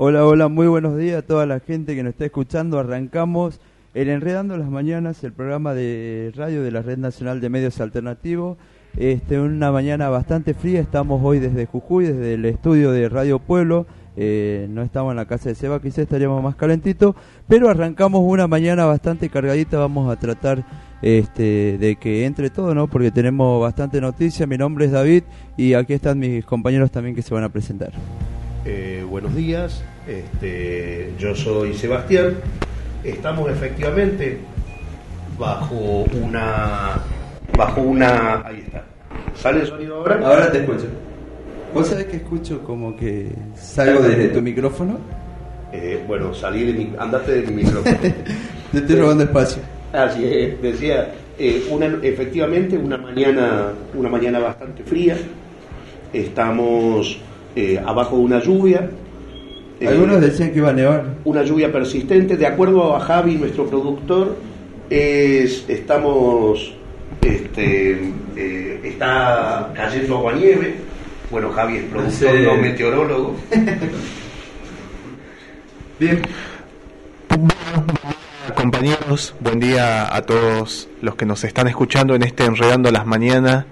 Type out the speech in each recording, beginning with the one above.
Hola, hola, muy buenos días a toda la gente que nos está escuchando. Arrancamos el Enredando las Mañanas, el programa de radio de la Red Nacional de Medios Alternativos. Este, una mañana bastante fría, estamos hoy desde Jujuy, desde el estudio de Radio Pueblo. Eh, no estamos en la casa de Seba, quizás estaríamos más calentitos, pero arrancamos una mañana bastante cargadita. Vamos a tratar este, de que entre todo, ¿no? Porque tenemos bastante noticia. Mi nombre es David y aquí están mis compañeros también que se van a presentar. Eh, buenos días, este, yo soy Sebastián. Estamos efectivamente bajo una. Bajo una. Ahí está. ¿Sale el sonido ahora? Ahora te escucho. ¿Vos sabés que escucho como que salgo desde tu micrófono? Eh, bueno, salí de mi. Andate de mi micrófono. Te estoy robando espacio. Así es, decía, eh, una, efectivamente una mañana, una mañana bastante fría. Estamos eh, abajo de una lluvia. Eh, Algunos decían que iba a nevar. una lluvia persistente. De acuerdo a Javi, nuestro productor, es, estamos, este, eh, está cayendo agua nieve. Bueno, Javi es productor, Sí. no meteorólogo. Bien. Compañeros, buen día a todos los que nos están escuchando en este Enredando las Mañanas.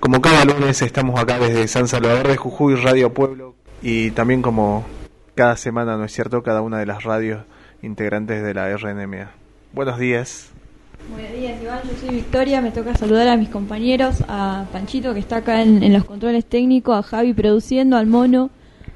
Como cada lunes estamos acá desde San Salvador de Jujuy, Radio Pueblo, y también como cada semana, ¿no es cierto?, cada una de las radios integrantes de la RNMA. Buenos días. Buenos días, Iván. Yo soy Victoria. Me toca saludar a mis compañeros, a Panchito, que está acá en, en los controles técnicos, a Javi produciendo, al Mono,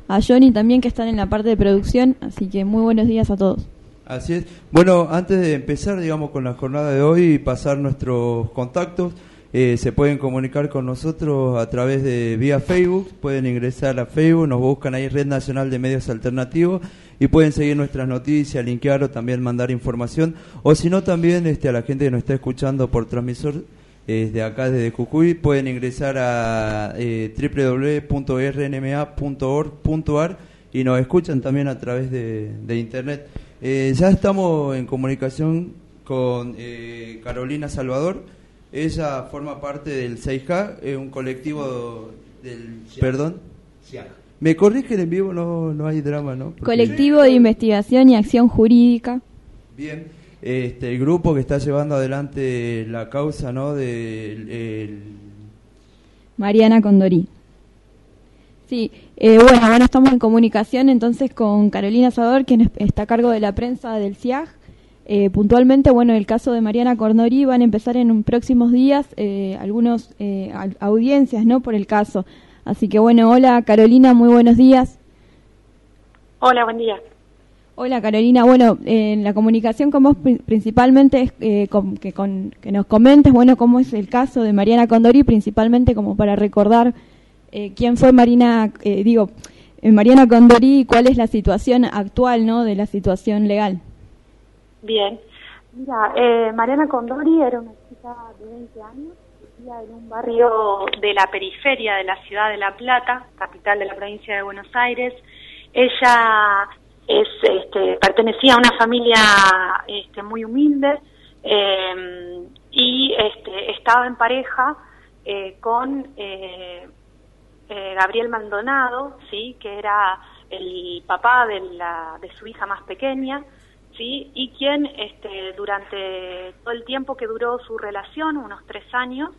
a Johnny también, que están en la parte de producción. Así que muy buenos días a todos. Así es. Bueno, antes de empezar, digamos, con la jornada de hoy y pasar nuestros contactos, eh, se pueden comunicar con nosotros a través de vía Facebook. Pueden ingresar a Facebook, nos buscan ahí Red Nacional de Medios Alternativos y pueden seguir nuestras noticias, linkear o también mandar información. O si no, también este, a la gente que nos está escuchando por transmisor eh, de acá desde Jujuy, pueden ingresar a eh, www.rnma.org.ar y nos escuchan también a través de, de internet. Eh, ya estamos en comunicación con eh, Carolina Salvador. Ella forma parte del 6K, eh, un colectivo del... Perdón. Me corrigen en vivo, no, no hay drama, ¿no? Porque- Colectivo de Investigación y Acción Jurídica. Bien, este, el grupo que está llevando adelante la causa, ¿no? Del el- Mariana Condorí. Sí, eh, bueno, bueno, estamos en comunicación entonces con Carolina Sador, quien es- está a cargo de la prensa del CIAG. Eh, puntualmente, bueno, el caso de Mariana Condorí van a empezar en un próximos días eh, algunos eh, au- audiencias, ¿no? Por el caso. Así que bueno, hola Carolina, muy buenos días. Hola, buen día. Hola Carolina, bueno, en la comunicación con vos pri- principalmente es eh, con- que, con- que nos comentes, bueno, cómo es el caso de Mariana Condori, principalmente como para recordar eh, quién fue Marina, eh, digo, Mariana Condori y cuál es la situación actual, ¿no? De la situación legal. Bien. Mira, eh, Mariana Condori era una chica de 20 años, vivía en un barrio de la periferia de la ciudad de La Plata, capital de la provincia de Buenos Aires. Ella es, este, pertenecía a una familia este, muy humilde eh, y este, estaba en pareja eh, con eh, eh, Gabriel Maldonado, sí, que era el papá de, la, de su hija más pequeña, y quien este, durante todo el tiempo que duró su relación, unos tres años,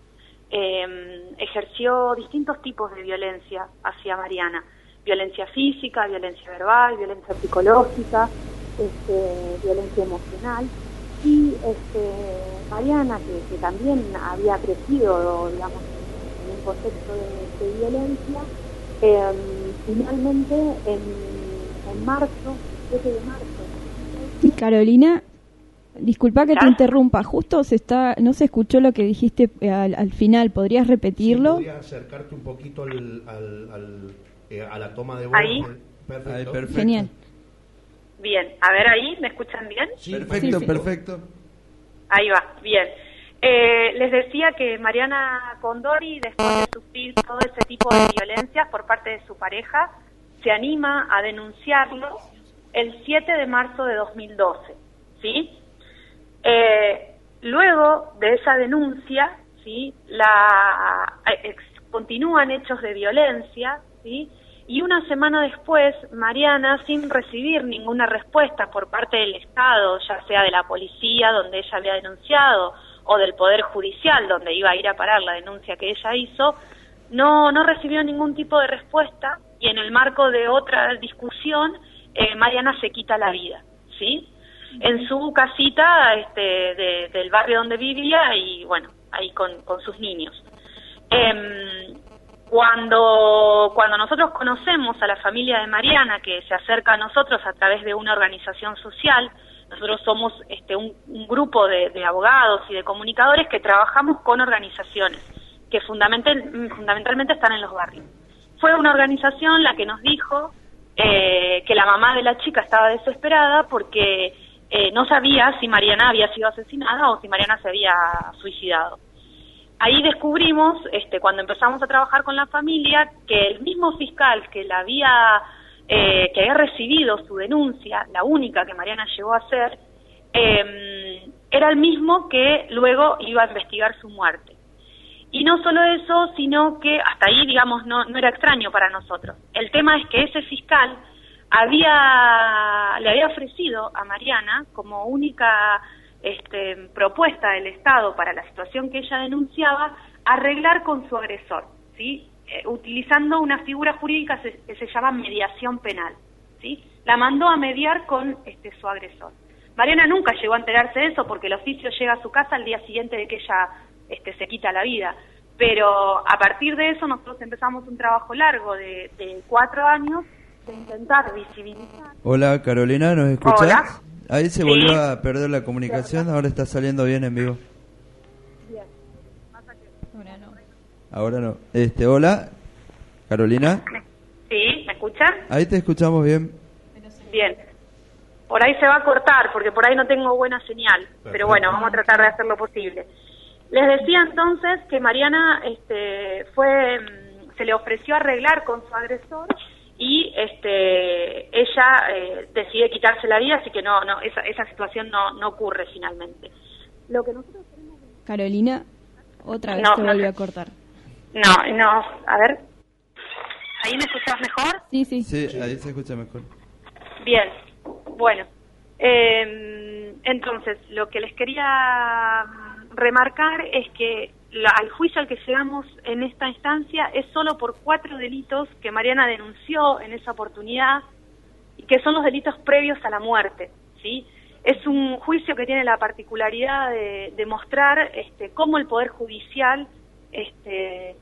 eh, ejerció distintos tipos de violencia hacia Mariana, violencia física, violencia verbal, violencia psicológica, este, violencia emocional. y este, Mariana, que, también había crecido, digamos, en un contexto de, violencia, em, finalmente en, en marzo, 7 de marzo. Carolina, disculpa que te interrumpa, justo se está, no se escuchó lo que dijiste eh, al, final, ¿podrías repetirlo? ¿Podrías acercarte un poquito al, al, eh, a la toma de voz? Ahí. Perfecto. Genial. Bien, a ver ahí, ¿me escuchan bien? Sí, perfecto, perfecto. Ahí va, bien. Eh, les decía que Mariana Condori, después de sufrir todo ese tipo de violencias por parte de su pareja, se anima a denunciarlo el 7 de marzo de 2012, ¿sí? Eh, luego de esa denuncia, ¿sí? La, eh, continúan hechos de violencia, ¿sí? Y una semana después, Mariana, sin recibir ninguna respuesta por parte del Estado, ya sea de la policía, donde ella había denunciado, o del Poder Judicial, donde iba a ir a parar la denuncia que ella hizo, no, no recibió ningún tipo de respuesta y en el marco de otra discusión, eh, Mariana se quita la vida, ¿sí? En su casita este, del barrio donde vivía y, bueno, ahí con, con sus niños. Eh, cuando, cuando nosotros conocemos a la familia de Mariana, que se acerca a nosotros a través de una organización social, nosotros somos este, un, grupo de, abogados y de comunicadores que trabajamos con organizaciones que fundamental, fundamentalmente están en los barrios. Fue una organización la que nos dijo eh, que la mamá de la chica estaba desesperada porque eh, no sabía si Mariana había sido asesinada o si Mariana se había suicidado ahí descubrimos, este, cuando empezamos a trabajar con la familia, que el mismo fiscal que la había, eh, que había recibido su denuncia, la única que Mariana llegó a hacer, em, era el mismo que luego iba a investigar su muerte. Y no solo eso, sino que hasta ahí, digamos, no, no era extraño para nosotros. El tema es que ese fiscal había, le había ofrecido a Mariana como única este, propuesta del Estado para la situación que ella denunciaba, arreglar con su agresor, ¿sí? Eh, utilizando una figura jurídica que se llama mediación penal. ¿sí? La mandó a mediar con este, su agresor. Mariana nunca llegó a enterarse de eso porque el oficio llega a su casa al día siguiente de que ella este, se quita la vida. Pero a partir de eso nosotros empezamos un trabajo largo de, de cuatro años de intentar visibilizar. Hola Carolina, ¿nos escuchas? Ahí se volvió a perder la comunicación, ahora está saliendo bien en vivo. Bien. Ahora no. Ahora no. Este, hola, Carolina. Sí, ¿me escuchan? Ahí te escuchamos bien. Bien. Por ahí se va a cortar porque por ahí no tengo buena señal, pero bueno, vamos a tratar de hacer lo posible. Les decía entonces que Mariana este, fue, mm, se le ofreció arreglar con su agresor y este ella eh, decide quitarse la vida así que no no esa, esa situación no, no ocurre finalmente. Lo que nosotros Carolina otra vez se volvió a cortar. No no a ver. Ahí me escuchas mejor sí sí. Sí ahí se escucha mejor. Bien bueno eh, entonces lo que les quería remarcar es que al juicio al que llegamos en esta instancia es solo por cuatro delitos que Mariana denunció en esa oportunidad y que son los delitos previos a la muerte, ¿sí? Es un juicio que tiene la particularidad de, demostrar este, cómo el Poder Judicial este,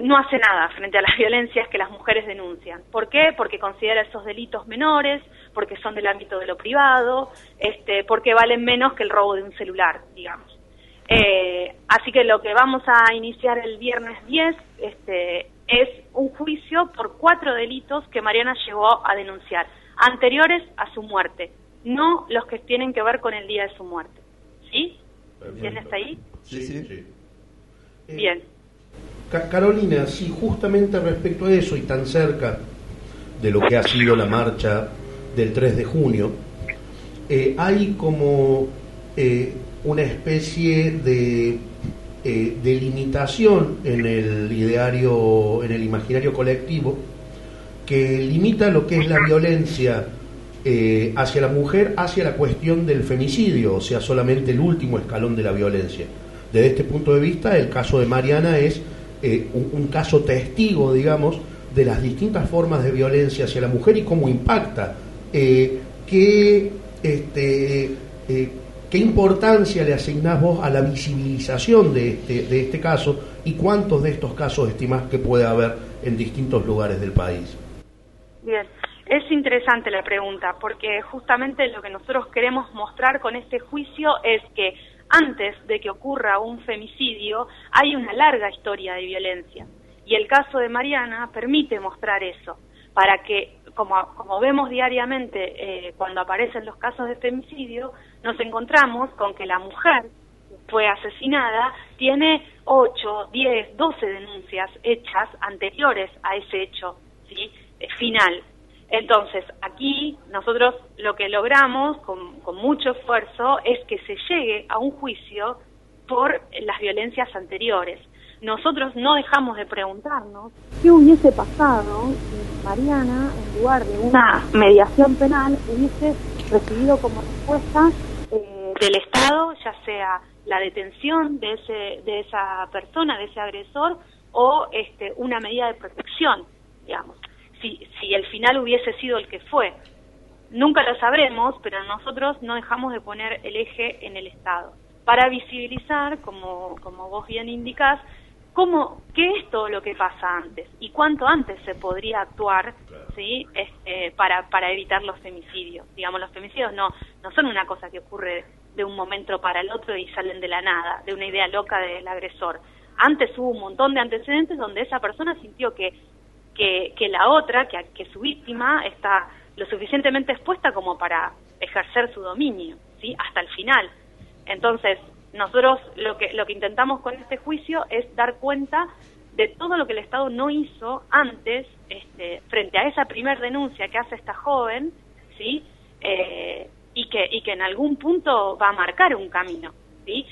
no hace nada frente a las violencias que las mujeres denuncian. ¿Por qué? Porque considera esos delitos menores, porque son del ámbito de lo privado, este, porque valen menos que el robo de un celular, digamos. Eh, así que lo que vamos a iniciar el viernes 10 este, es un juicio por cuatro delitos que Mariana llegó a denunciar, anteriores a su muerte, no los que tienen que ver con el día de su muerte. ¿Sí? ¿Tienes ahí? Sí, sí. Bien. Eh, Carolina, sí, justamente respecto a eso y tan cerca de lo que ha sido la marcha del 3 de junio, eh, hay como eh, una especie de eh, delimitación en el ideario, en el imaginario colectivo, que limita lo que es la violencia eh, hacia la mujer, hacia la cuestión del femicidio, o sea, solamente el último escalón de la violencia. Desde este punto de vista, el caso de Mariana es eh, un, caso testigo, digamos, de las distintas formas de violencia hacia la mujer y cómo impacta. que este, ¿Qué importancia le asignás vos a la visibilización de este, de este caso y cuántos de estos casos estimás que puede haber en distintos lugares del país? Bien, es interesante la pregunta porque justamente lo que nosotros queremos mostrar con este juicio es que antes de que ocurra un femicidio hay una larga historia de violencia y el caso de Mariana permite mostrar eso para que como, como vemos diariamente eh, cuando aparecen los casos de femicidio, nos encontramos con que la mujer fue asesinada tiene 8, 10, 12 denuncias hechas anteriores a ese hecho ¿sí? Eh, final. Entonces, aquí nosotros lo que logramos con, con mucho esfuerzo es que se llegue a un juicio por las violencias anteriores nosotros no dejamos de preguntarnos qué hubiese pasado si Mariana, en lugar de una mediación penal, hubiese recibido como respuesta del Estado, ya sea la detención de, ese, de esa persona, de ese agresor, o este, una medida de protección, digamos, si, si el final hubiese sido el que fue. Nunca lo sabremos, pero nosotros no dejamos de poner el eje en el Estado para visibilizar, como, como vos bien indicás, cómo, qué es todo lo que pasa antes y cuánto antes se podría actuar ¿sí? Este, para, para evitar los femicidios. Digamos, los femicidios no, no son una cosa que ocurre de un momento para el otro y salen de la nada, de una idea loca del agresor. Antes hubo un montón de antecedentes donde esa persona sintió que, que, que la otra, que, que su víctima, está lo suficientemente expuesta como para ejercer su dominio, ¿sí? hasta el final. Entonces, nosotros lo que, lo que intentamos con este juicio es dar cuenta de todo lo que el Estado no hizo antes, este, frente a esa primer denuncia que hace esta joven, ¿sí? Eh, y, que, y que en algún punto va a marcar un camino, ¿sí?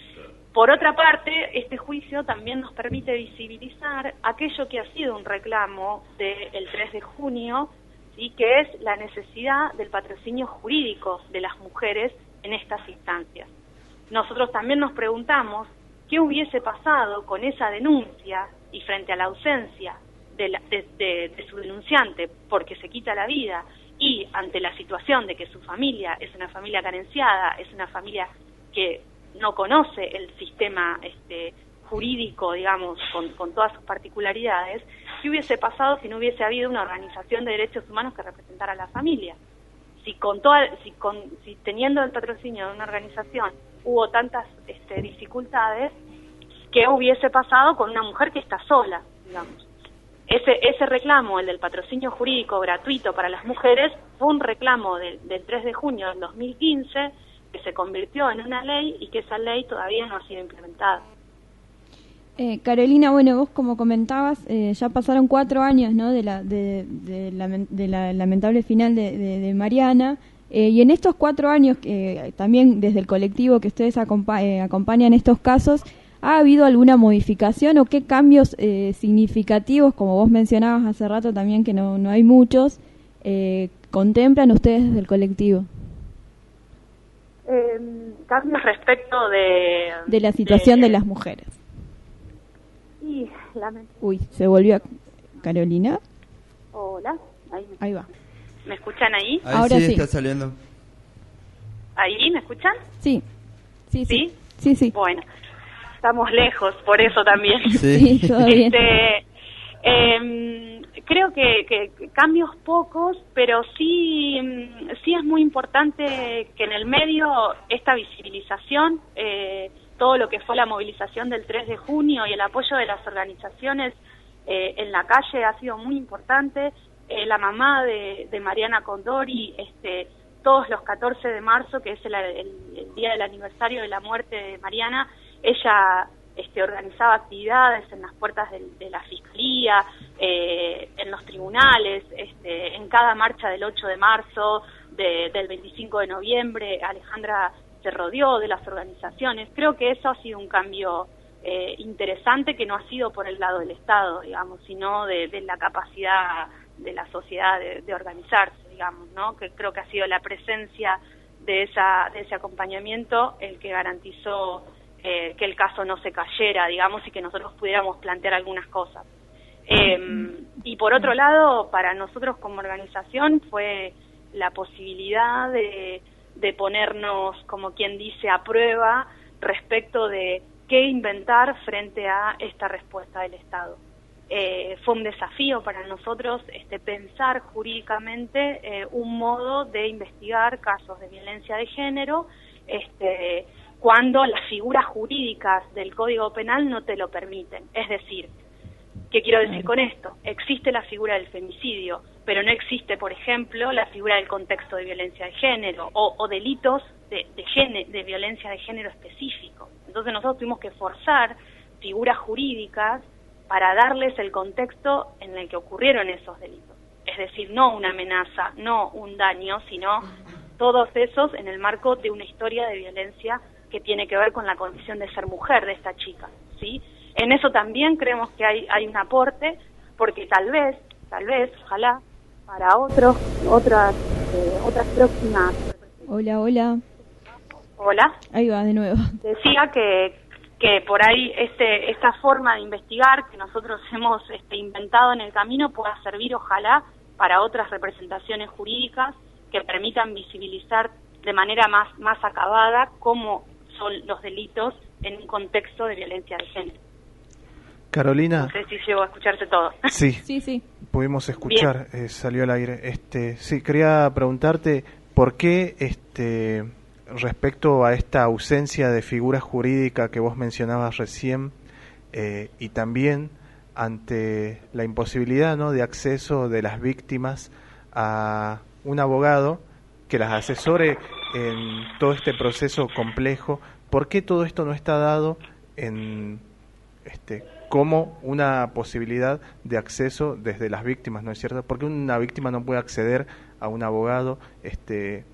Por otra parte, este juicio también nos permite visibilizar aquello que ha sido un reclamo del 3 de junio, ¿sí? que es la necesidad del patrocinio jurídico de las mujeres en estas instancias nosotros también nos preguntamos qué hubiese pasado con esa denuncia y frente a la ausencia de, su denunciante porque se quita la vida y ante la situación de que su familia es una familia carenciada, es una familia que no conoce el sistema este, jurídico, digamos, con, con, todas sus particularidades, ¿qué hubiese pasado si no hubiese habido una organización de derechos humanos que representara a la familia? Si, con toda, si, con, si teniendo el patrocinio de una organización hubo tantas este, dificultades, que hubiese pasado con una mujer que está sola, digamos. Ese, ese reclamo, el del patrocinio jurídico gratuito para las mujeres, fue un reclamo del, 3 de junio del 2015 que se convirtió en una ley y que esa ley todavía no ha sido implementada. Eh, Carolina, bueno, vos como comentabas, eh, ya pasaron cuatro años ¿no? de, la, de, la, lamentable final de, de Mariana. Eh, y en estos cuatro años, que también desde el colectivo que ustedes eh, acompañan estos casos, ¿ha habido alguna modificación o qué cambios eh, significativos, como vos mencionabas hace rato también que no, no hay muchos, contemplan ustedes desde el colectivo? Em, cambios respecto de... De la situación de, las mujeres. Uy, se volvió a Carolina. Hola, ahí va. ¿Me escuchan ahí? Ahora sí, está saliendo. ¿Ahí? ¿Me escuchan? Sí. Sí, sí. Sí, sí. Bueno, estamos lejos, por eso también. Sí, Este, eh, creo que, que, cambios pocos, pero sí, sí es muy importante que en el medio esta visibilización, eh, todo lo que fue la movilización del 3 de junio y el apoyo de las organizaciones eh, en la calle ha sido muy importante. Eh, la mamá de, Mariana Condori, este, todos los 14 de marzo, que es el, día del aniversario de la muerte de Mariana, ella este, organizaba actividades en las puertas de, la fiscalía, eh, en los tribunales, este, en cada marcha del 8 de marzo, del 25 de noviembre, Alejandra se rodeó de las organizaciones. Creo que eso ha sido un cambio eh, interesante que no ha sido por el lado del Estado, digamos, sino de la capacidad de la sociedad de, organizarse, digamos, ¿no? Que creo que ha sido la presencia de, esa, de ese acompañamiento el que garantizó eh, que el caso no se cayera, digamos, y que nosotros pudiéramos plantear algunas cosas. Em, y por otro lado, para nosotros como organización fue la posibilidad de, de ponernos, como quien dice, a prueba respecto de qué inventar frente a esta respuesta del Estado. Eh, fue un desafío para nosotros este, pensar jurídicamente eh, un modo de investigar casos de violencia de género este, cuando las figuras jurídicas del Código Penal no te lo permiten. Es decir, ¿qué quiero decir con esto? Existe la figura del femicidio, pero no existe, por ejemplo, la figura del contexto de violencia de género o, delitos de, de, de violencia de género específico. Entonces nosotros tuvimos que forzar figuras jurídicas para darles el contexto en el que ocurrieron esos delitos. Es decir, no una amenaza, no un daño, sino todos esos en el marco de una historia de violencia que tiene que ver con la condición de ser mujer de esta chica, ¿sí? En eso también creemos que hay, hay un aporte, porque tal vez, tal vez, ojalá, para otros, otras, eh, otras próximas... Hola, hola. Hola. Ahí va, de nuevo. Decía que, que por ahí este, esta forma de investigar que nosotros hemos este, inventado en el camino pueda servir, ojalá, para otras representaciones jurídicas que permitan visibilizar de manera más, más acabada cómo son los delitos en un contexto de violencia de género. Carolina. No sé si llegó a escucharse todo. Sí, sí, sí. Pudimos escuchar, eh, salió al aire. Este, sí, quería preguntarte por qué este respecto a esta ausencia de figura jurídica que vos mencionabas recién eh, y también ante la imposibilidad ¿no? de acceso de las víctimas a un abogado que las asesore en todo este proceso complejo, ¿por qué todo esto no está dado en este como una posibilidad de acceso desde las víctimas, ¿no es cierto? Porque una víctima no puede acceder a un abogado este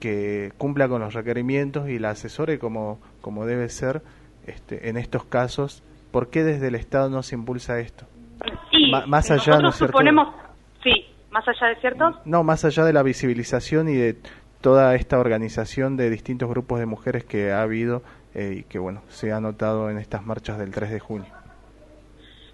que cumpla con los requerimientos y la asesore como, como debe ser este, en estos casos. ¿Por qué desde el Estado no se impulsa esto? más allá, ¿no suponemos, sí, más allá de cierto. No, más allá de la visibilización y de toda esta organización de distintos grupos de mujeres que ha habido eh, y que, bueno, se ha notado en estas marchas del 3 de junio.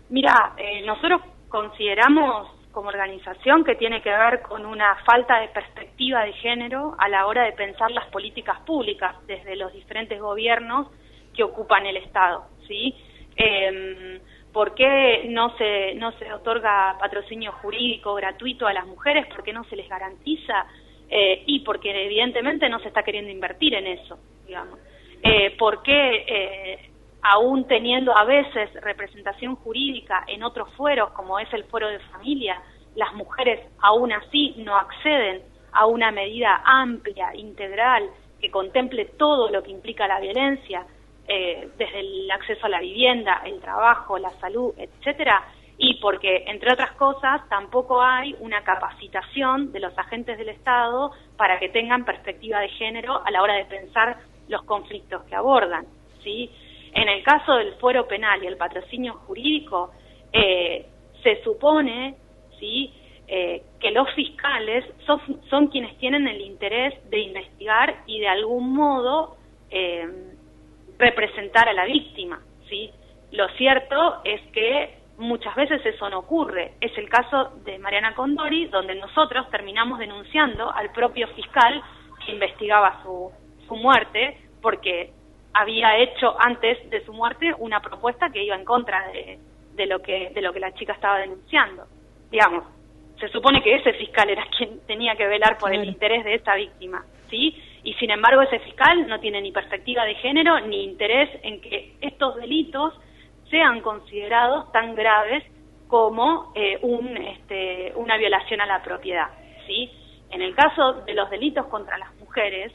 Mira, eh, nosotros consideramos como organización que tiene que ver con una falta de perspectiva de género a la hora de pensar las políticas públicas desde los diferentes gobiernos que ocupan el Estado, ¿sí? Eh, ¿Por qué no se, no se otorga patrocinio jurídico gratuito a las mujeres? ¿Por qué no se les garantiza? Eh, y porque evidentemente no se está queriendo invertir en eso, digamos. Eh, ¿Por qué eh, aún teniendo a veces representación jurídica en otros fueros, como es el foro de familia, las mujeres aún así no acceden a una medida amplia, integral, que contemple todo lo que implica la violencia, eh, desde el acceso a la vivienda, el trabajo, la salud, etcétera, y porque, entre otras cosas, tampoco hay una capacitación de los agentes del Estado para que tengan perspectiva de género a la hora de pensar los conflictos que abordan, ¿sí? En el caso del fuero penal y el patrocinio jurídico, eh, se supone ¿sí? Eh, que los fiscales son, son, quienes tienen el interés de investigar y de algún modo eh, representar a la víctima. ¿sí? Lo cierto es que muchas veces eso no ocurre. Es el caso de Mariana Condori, donde nosotros terminamos denunciando al propio fiscal que investigaba su, su muerte, porque había hecho antes de su muerte una propuesta que iba en contra de, de lo que de lo que la chica estaba denunciando. Digamos, se supone que ese fiscal era quien tenía que velar por el interés de esa víctima, ¿sí? Y sin embargo ese fiscal no tiene ni perspectiva de género ni interés en que estos delitos sean considerados tan graves como eh, un, este, una violación a la propiedad, ¿sí? En el caso de los delitos contra las mujeres,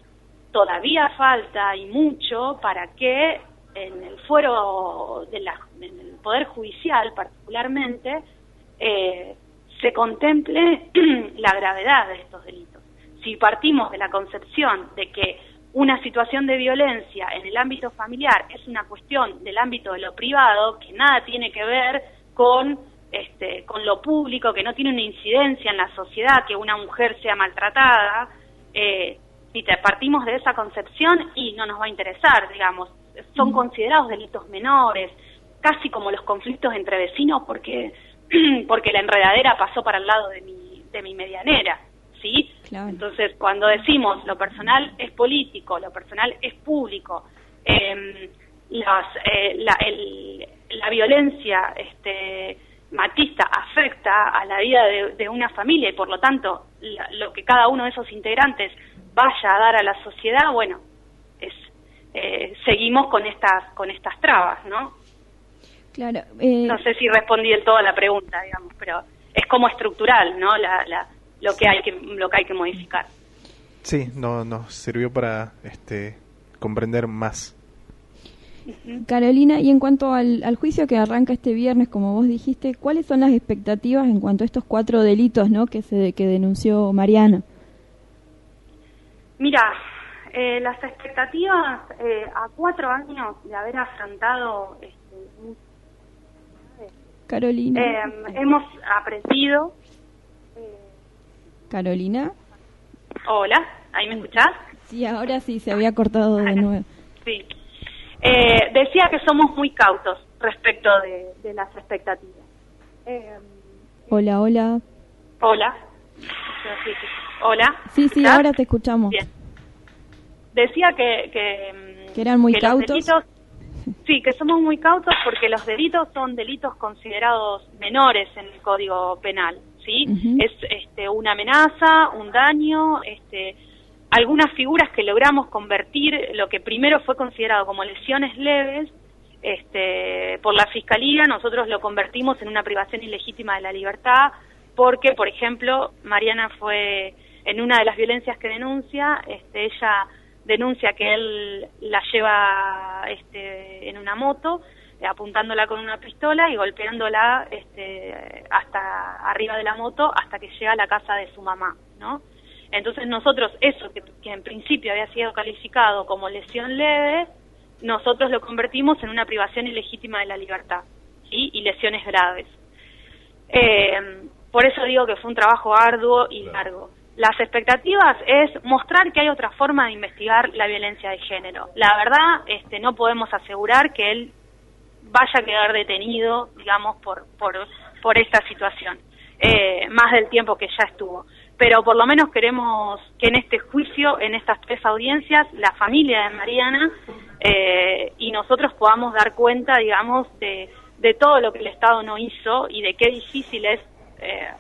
todavía falta y mucho para que en el fuero de la, en el Poder Judicial particularmente eh, se contemple la gravedad de estos delitos. Si partimos de la concepción de que una situación de violencia en el ámbito familiar es una cuestión del ámbito de lo privado, que nada tiene que ver con, este, con lo público, que no tiene una incidencia en la sociedad, que una mujer sea maltratada, eh, si te partimos de esa concepción y no nos va a interesar, digamos, son considerados delitos menores, casi como los conflictos entre vecinos porque porque la enredadera pasó para el lado de mi de mi medianera, ¿sí? Claro. Entonces, cuando decimos lo personal es político, lo personal es público, eh, las, eh, la, el- la violencia este, machista afecta a la vida de, de una familia y por lo tanto la- lo que cada uno de esos integrantes vaya a dar a la sociedad, bueno, es, eh, seguimos con estas, con estas trabas, ¿no? Claro. eh, No sé si respondí del todo a la pregunta, digamos, pero es como estructural, ¿no? La, la, lo que hay que lo que hay que modificar. Sí, no, nos sirvió para este, comprender más. Carolina, y en cuanto al, al juicio que arranca este viernes, como vos dijiste, ¿cuáles son las expectativas en cuanto a estos cuatro delitos ¿no? que, se, que denunció Mariana? Mira, eh, las expectativas eh, a cuatro años de haber afrontado este, Carolina. eh, hemos aprendido. Carolina. Hola, ¿ahí me escuchás? Sí, ahora sí, se había cortado de nuevo. Sí. Eh, decía que somos muy cautos respecto de, de las expectativas. Eh, Hola, hola. hola. Hola. Sí, sí, ahora te escuchamos. Bien. Decía que, que, Que eran muy que cautos. delitos- sí, que somos muy cautos porque los delitos son delitos considerados menores en el Código Penal, ¿sí? Es este, una amenaza, un daño, este, algunas figuras que logramos convertir lo que primero fue considerado como lesiones leves, este, por la Fiscalía, nosotros lo convertimos en una privación ilegítima de la libertad, porque, por ejemplo, Mariana fue en una de las violencias que denuncia, este, ella denuncia que él la lleva este, en una moto, apuntándola con una pistola y golpeándola este, hasta arriba de la moto hasta que llega a la casa de su mamá, ¿no? Entonces nosotros eso que, que en principio había sido calificado como lesión leve, nosotros lo convertimos en una privación ilegítima de la libertad, ¿sí? Y lesiones graves. Eh, por eso digo que fue un trabajo arduo y largo. Las expectativas es mostrar que hay otra forma de investigar la violencia de género. La verdad, este, no podemos asegurar que él vaya a quedar detenido, digamos, por, por, por esta situación, eh, más del tiempo que ya estuvo. Pero por lo menos queremos que en este juicio, en estas tres audiencias, la familia de Mariana eh, y nosotros podamos dar cuenta, digamos, de, de todo lo que el Estado no hizo y de qué difícil es eh,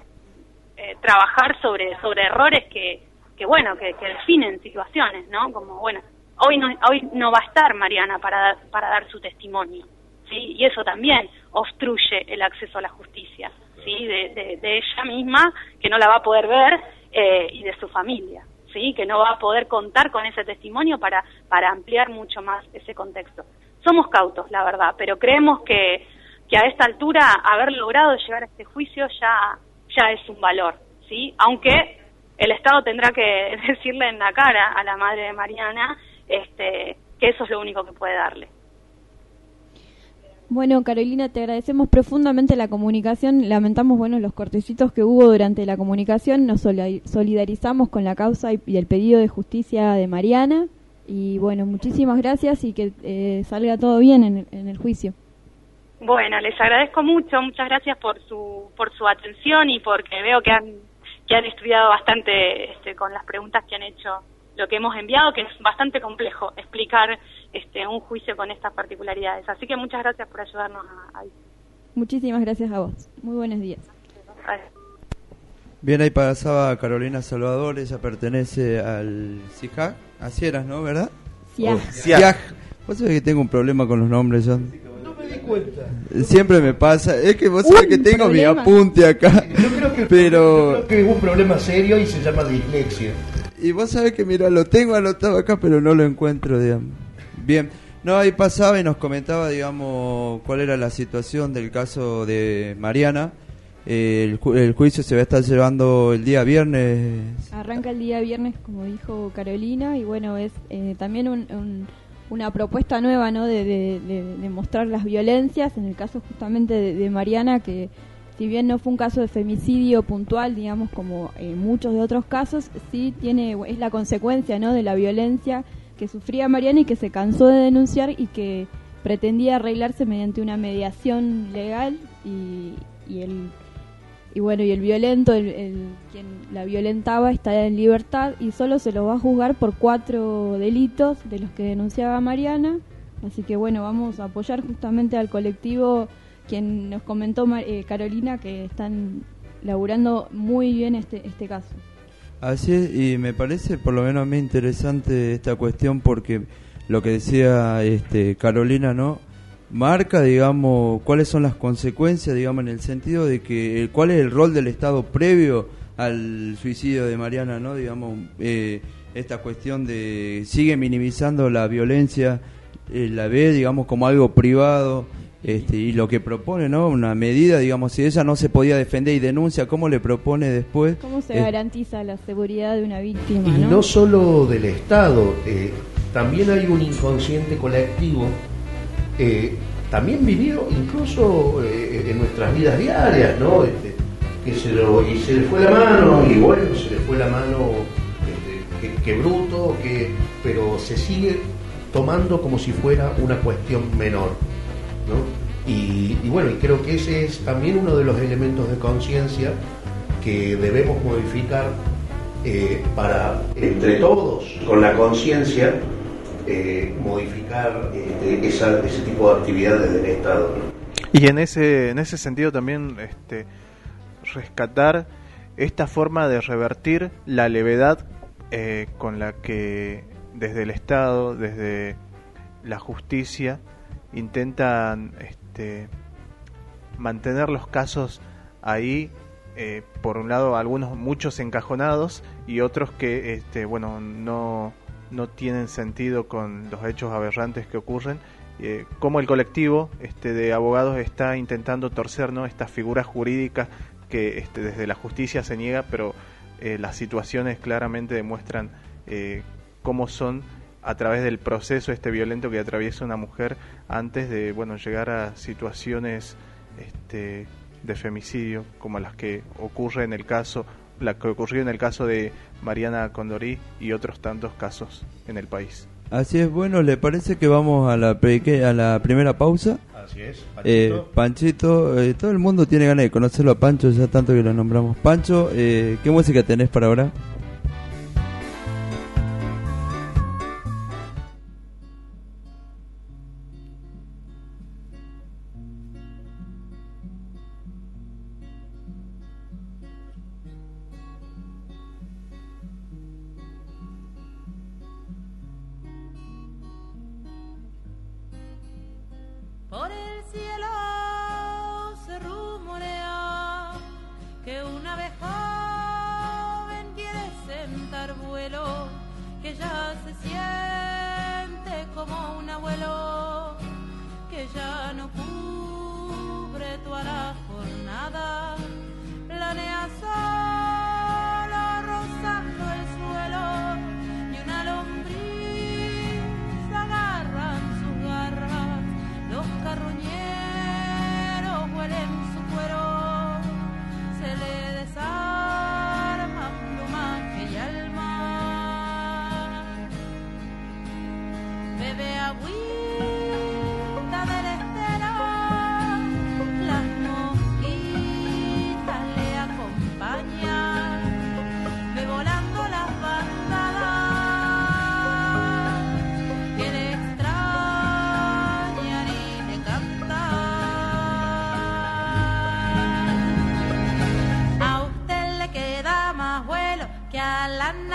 eh, trabajar sobre sobre errores que, que bueno, que, que definen situaciones, ¿no? Como, bueno, hoy no, hoy no va a estar Mariana para, para dar su testimonio. ¿Sí? Y eso también obstruye el acceso a la justicia, ¿sí? De, de- de ella misma, que no la va a poder ver, eh, y de su familia, ¿sí? Que no va a poder contar con ese testimonio para, para ampliar mucho más ese contexto. Somos cautos, la verdad, pero creemos que, que a esta altura haber logrado llegar a este juicio ya, ya es un valor, ¿sí? Aunque el Estado tendrá que decirle en la cara a la madre de Mariana este, que eso es lo único que puede darle. Bueno, Carolina, te agradecemos profundamente la comunicación. Lamentamos, bueno, los cortecitos que hubo durante la comunicación. Nos soli- solidarizamos con la causa y, el pedido de justicia de Mariana. Y bueno, muchísimas gracias y que eh, salga todo bien en, el- en el juicio. Bueno, les agradezco mucho, muchas gracias por su por su atención y porque veo que han que han estudiado bastante este, con las preguntas que han hecho lo que hemos enviado, que es bastante complejo explicar este un juicio con estas particularidades. Así que muchas gracias por ayudarnos a, a- Muchísimas gracias a vos. Muy buenos días. a- Bien, ahí pasaba Carolina Salvador, ella pertenece al CIJAC, así eras, ¿no? ¿Verdad? CIAG. Vos sabés que tengo un problema con los nombres, John. No me di cuenta. Siempre me pasa, es que vos sabés que tengo mi apunte acá, Yo creo que, pero... yo creo que es un problema serio y se llama dislexia. Y vos sabés que, mira, lo tengo anotado acá, pero no lo encuentro, digamos. Bien. No, ahí pasaba y nos comentaba, digamos, cuál era la situación del caso de Mariana. Eh, el, ju- juicio se va a estar llevando el día viernes. Arranca el día viernes, como dijo Carolina, y bueno, es eh, también un- un- una propuesta nueva, ¿no? De, de- de- mostrar las violencias, en el caso justamente de, de Mariana, que si bien no fue un caso de femicidio puntual, digamos, como en muchos de otros casos, sí tiene, es la consecuencia, ¿no? De la violencia que sufría Mariana y que se cansó de denunciar y que pretendía arreglarse mediante una mediación legal y, y el y bueno, y el violento, el, quien la violentaba está en libertad y solo se lo va a juzgar por cuatro delitos de los que denunciaba Mariana. Así que bueno, vamos a apoyar justamente al colectivo quien nos comentó eh, Carolina que están laburando muy bien este, este caso. Así es, y me parece por lo menos a mí interesante esta cuestión porque lo que decía este Carolina, ¿no? Marca, digamos, cuáles son las consecuencias, digamos, en el sentido de que cuál es el rol del Estado previo al suicidio de Mariana, ¿no? Digamos, eh, esta cuestión de sigue minimizando la violencia, eh, la ve, digamos, como algo privado. Este, y lo que propone, ¿no? Una medida, digamos, si ella no se podía defender y denuncia, ¿cómo le propone después? ¿Cómo se Eh, garantiza la seguridad de una víctima? Y ¿no? no solo del Estado, eh, también hay un inconsciente colectivo, eh, también vivido incluso eh, en nuestras vidas diarias, ¿no? Este, que se, lo, y se le fue la mano, y bueno, se le fue la mano, este, que, que bruto, que, pero se sigue tomando como si fuera una cuestión menor, ¿no? Y, y bueno, y creo que ese es también uno de los elementos de conciencia que debemos modificar eh, para, entre todos, con la conciencia, eh, modificar este, esa- ese tipo de actividades del Estado. ¿no? Y en ese, en ese sentido también este, rescatar esta forma de revertir la levedad eh, con la que desde el Estado, desde la justicia, intentan este, mantener los casos ahí, eh, por un lado algunos, muchos encajonados y otros que, este, bueno, no, no tienen sentido con los hechos aberrantes que ocurren eh, cómo el colectivo este, de abogados está intentando torcer ¿no? estas figuras jurídicas que este, desde la justicia se niega, pero eh, las situaciones claramente demuestran cómo son a través del proceso este violento que atraviesa una mujer antes de bueno llegar a situaciones este, de femicidio como las que ocurre en el caso la que ocurrió en el caso de Mariana Condorí y otros tantos casos en el país. Así es, bueno, ¿le parece que vamos a la, pre- que- a la primera pausa? Así es, Eh, Panchito, eh, todo el mundo tiene ganas de conocerlo a Pancho, ya tanto que lo nombramos. Pancho, eh, ¿qué música tenés para ahora?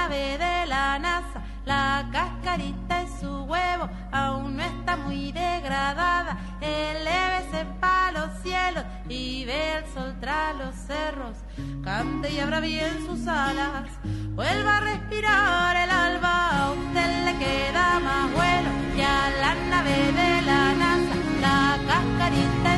De la NASA. La cascarita de su huevo aún no está muy degradada. Elévese para los cielos y ve el sol tras los cerros. Cante y abra bien sus alas. Vuelva a respirar el alba. A usted le queda más vuelo que a la nave de la NASA. La cascarita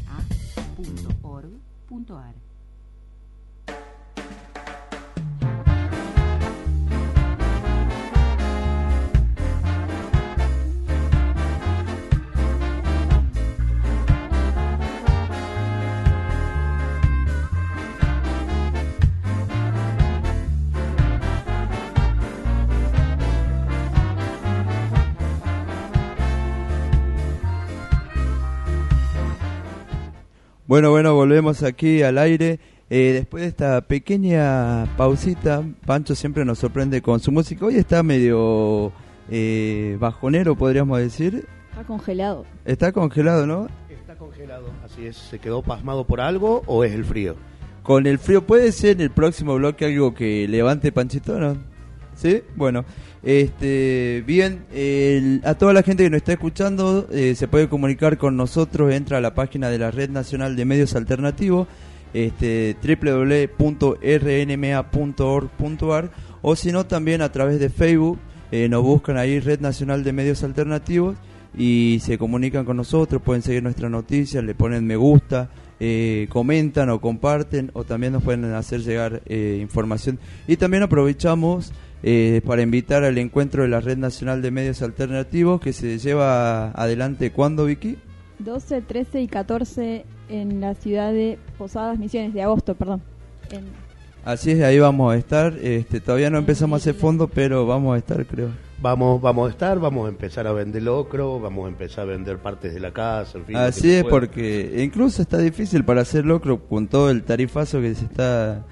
www.rnma.org.ar Bueno, bueno, volvemos aquí al aire. Eh, después de esta pequeña pausita, Pancho siempre nos sorprende con su música. Hoy está medio eh, bajonero, podríamos decir. Está congelado. Está congelado, ¿no? Está congelado, así es. ¿Se quedó pasmado por algo o es el frío? Con el frío, ¿puede ser en el próximo bloque algo que levante Panchito, no? ¿Sí? Bueno, este, bien, el- a toda la gente que nos está escuchando eh, se puede comunicar con nosotros, entra a la página de la Red Nacional de Medios Alternativos, este, www.rnma.org.ar o si no también a través de Facebook, eh, nos buscan ahí Red Nacional de Medios Alternativos y se comunican con nosotros, pueden seguir nuestras noticias, le ponen me gusta, eh, comentan o comparten o también nos pueden hacer llegar información. Y también aprovechamos eh, para invitar al encuentro de la Red Nacional de Medios Alternativos que se lleva adelante cuando, Vicky. 12, 13 y 14 en la ciudad de Posadas Misiones, de agosto, perdón. En- Así es, ahí vamos a estar. Este, todavía no empezamos a hacer fondo, pero vamos a estar, creo. Vamos, vamos a estar, vamos a empezar a vender locro, vamos a empezar a vender partes de la casa, en fin. Así es, porque incluso está difícil para hacer locro con todo el tarifazo que se está